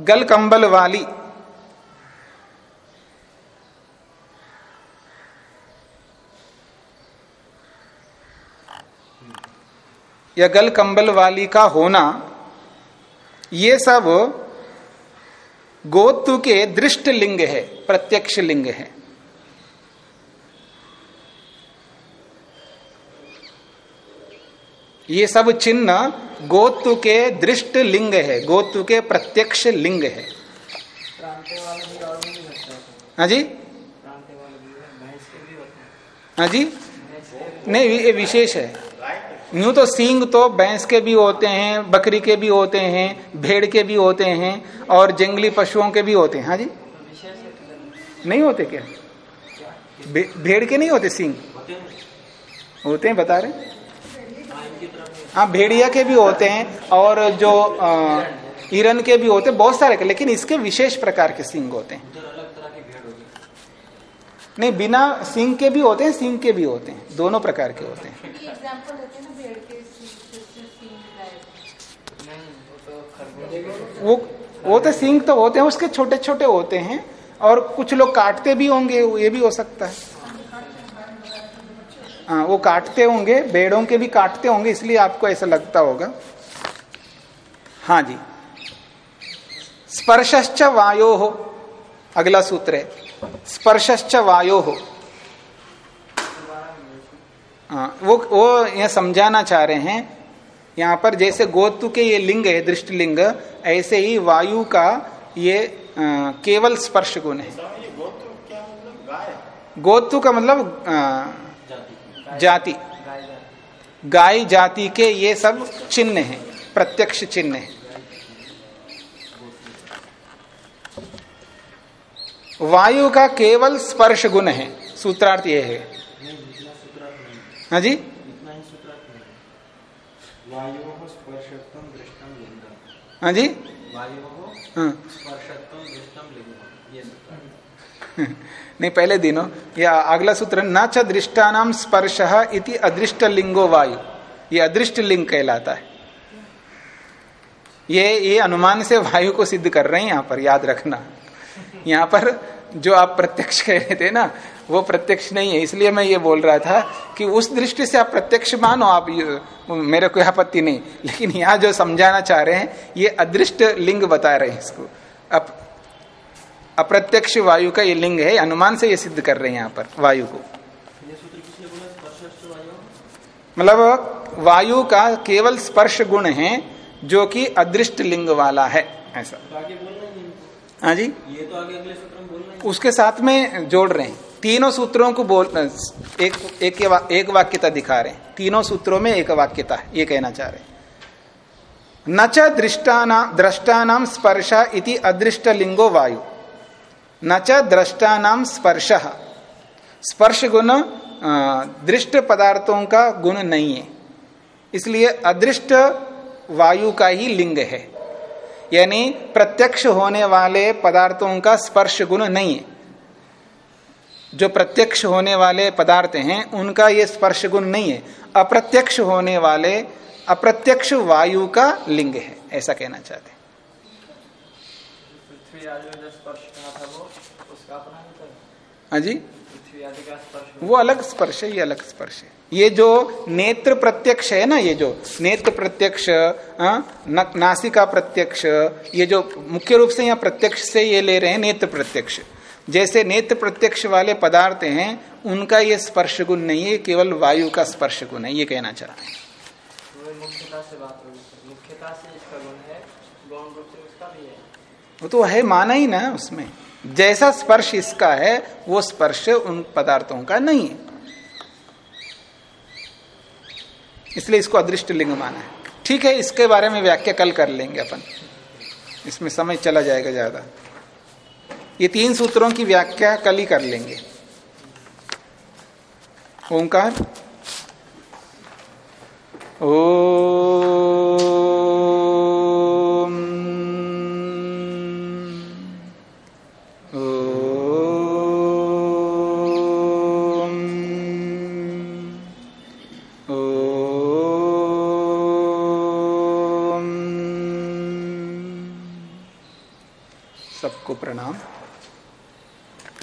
A: गल कंबल वाली। या गल कंबल वाली का होना, ये सब गोतु के दृष्ट लिंग है, प्रत्यक्ष लिंग है। ये सब चिन्ह गोतु के दृष्ट लिंग है गोतु के प्रत्यक्ष लिंग है।
B: हाँ
A: जी?
B: हाँ
A: जी? नहीं, ये विशेष है। यूँ तो सींग तो भैंस के भी होते हैं, बकरी के भी होते हैं, भेड़ के भी होते हैं और जंगली पशुओं के भी होते हैं। हाँ जी? नहीं होते क्या? भेड़ के नहीं होते सींग?
E: होते हैं,
A: बता रहे
E: हाँ।
A: भेड़िया के भी होते हैं और जो हिरन के भी होते हैं, बहुत सारे के, लेकिन इसके विशेष प्रकार के सिंग होते हैं। नहीं, बिना सिंग के भी होते हैं, सिंग के भी होते हैं, दोनों प्रकार के होते हैं।
B: वो
A: वो तो सिंग तो होते हैं, उसके छोटे छोटे होते हैं, और कुछ लोग काटते भी होंगे, ये भी हो सकता है। हाँ वो काटते होंगे, बेड़ों के भी काटते होंगे, इसलिए आपको ऐसा लगता होगा। हाँ जी। स्पर्शश्च वायो हो अगला सूत्र है। स्पर्शश्च वायो। हो हाँ वो वो ये समझाना चाह रहे हैं यहाँ पर जैसे गोतु के ये लिंग है दृष्ट लिंग ऐसे ही वायु का ये अ, केवल स्पर्श गुण है।
G: मतलब?
A: गोतु का मतलब
E: जाति।
B: गाय
A: गाय जाति के ये सब चिन्ह हैं प्रत्यक्ष चिन्ह है। वायु का केवल स्पर्श गुण है सूत्रार्थ ये है
E: नहीं इतना सूत्रार्थ नहीं
A: हाँ जी?
E: ही
A: हाँ। जी? हाँ।
E: स्पर्शत्म दृष्टम लिंगम। ये सूत्रार्थ
A: नहीं पहले दिनों या अगला सूत्र न च दृष्टानाम स्पर्श इति अदृष्ट लिंगो वायु। ये अदृष्ट लिंग कहलाता है। ये ये अनुमान से वायु को सिद्ध कर रहे हैं यहाँ पर याद रखना। यहाँ पर जो आप प्रत्यक्ष कह रहे थे ना वो प्रत्यक्ष नहीं है इसलिए मैं ये बोल रहा था कि उस दृष्टि से आप प्रत्यक्ष मानो आप मेरे कोई आपत्ति नहीं। लेकिन यहाँ जो समझाना चाह रहे हैं ये अदृष्ट लिंग बता रहे हैं इसको। अब अप्रत्यक्ष वायु का ये लिंग है अनुमान से ये सिद्ध कर रहे हैं यहाँ पर वायु को। मतलब वायु का केवल स्पर्श गुण है जो कि अदृष्ट लिंग वाला है ऐसा।
E: तो ही
A: जी?
E: ये तो आगे अगले सूत्र में बोलना ही।
A: उसके साथ में जोड़ रहे हैं। तीनों सूत्रों को बोल एक एक, वा, एक वाक्यता दिखा रहे हैं। तीनों सूत्रों में एक वाक्यता ये कहना चाह रहे न च दृष्टाना द्रष्टानाम स्पर्श इति अदृष्ट लिंगो वायु। न च द्रष्टानाम स्पर्श। स्पर्श गुण दृष्ट पदार्थों का गुण नहीं है। इसलिए अदृष्ट वायु का ही लिंग है। यानी प्रत्यक्ष होने वाले पदार्थों का स्पर्श गुण नहीं है। जो प्रत्यक्ष होने वाले पदार्थ हैं उनका ये स्पर्श गुण नहीं है। अप्रत्यक्ष होने वाले अप्रत्यक्ष वायु का लिंग है ऐसा कहना चाहते हैं।
B: जो वो अपना ही
A: जी?
B: का स्पर्श
A: वो अलग स्पर्श है ये अलग स्पर्श है। ये जो नेत्र प्रत्यक्ष है ना ये जो नेत्र प्रत्यक्ष हाँ, न- नासिका प्रत्यक्ष ये जो मुख्य रूप से यहाँ प्रत्यक्ष से ये ले रहे हैं नेत्र प्रत्यक्ष। जैसे नेत्र प्रत्यक्ष वाले पदार्थ हैं उनका ये स्पर्श गुण नहीं है केवल वायु का स्पर्श गुण है। ये कहना चाह रहे हैं
B: है उसका भी है।
A: वो तो है माना ही ना उसमें। जैसा स्पर्श इसका है वो स्पर्श उन पदार्थों का नहीं है। इसलिए इसको अदृष्ट लिंग माना है। ठीक है इसके बारे में व्याख्या कल कर लेंगे अपन। इसमें समय चला जाएगा ज़्यादा। ये तीन सूत्रों की व्याख्या कल ही कर लेंगे। ओंकार। ओम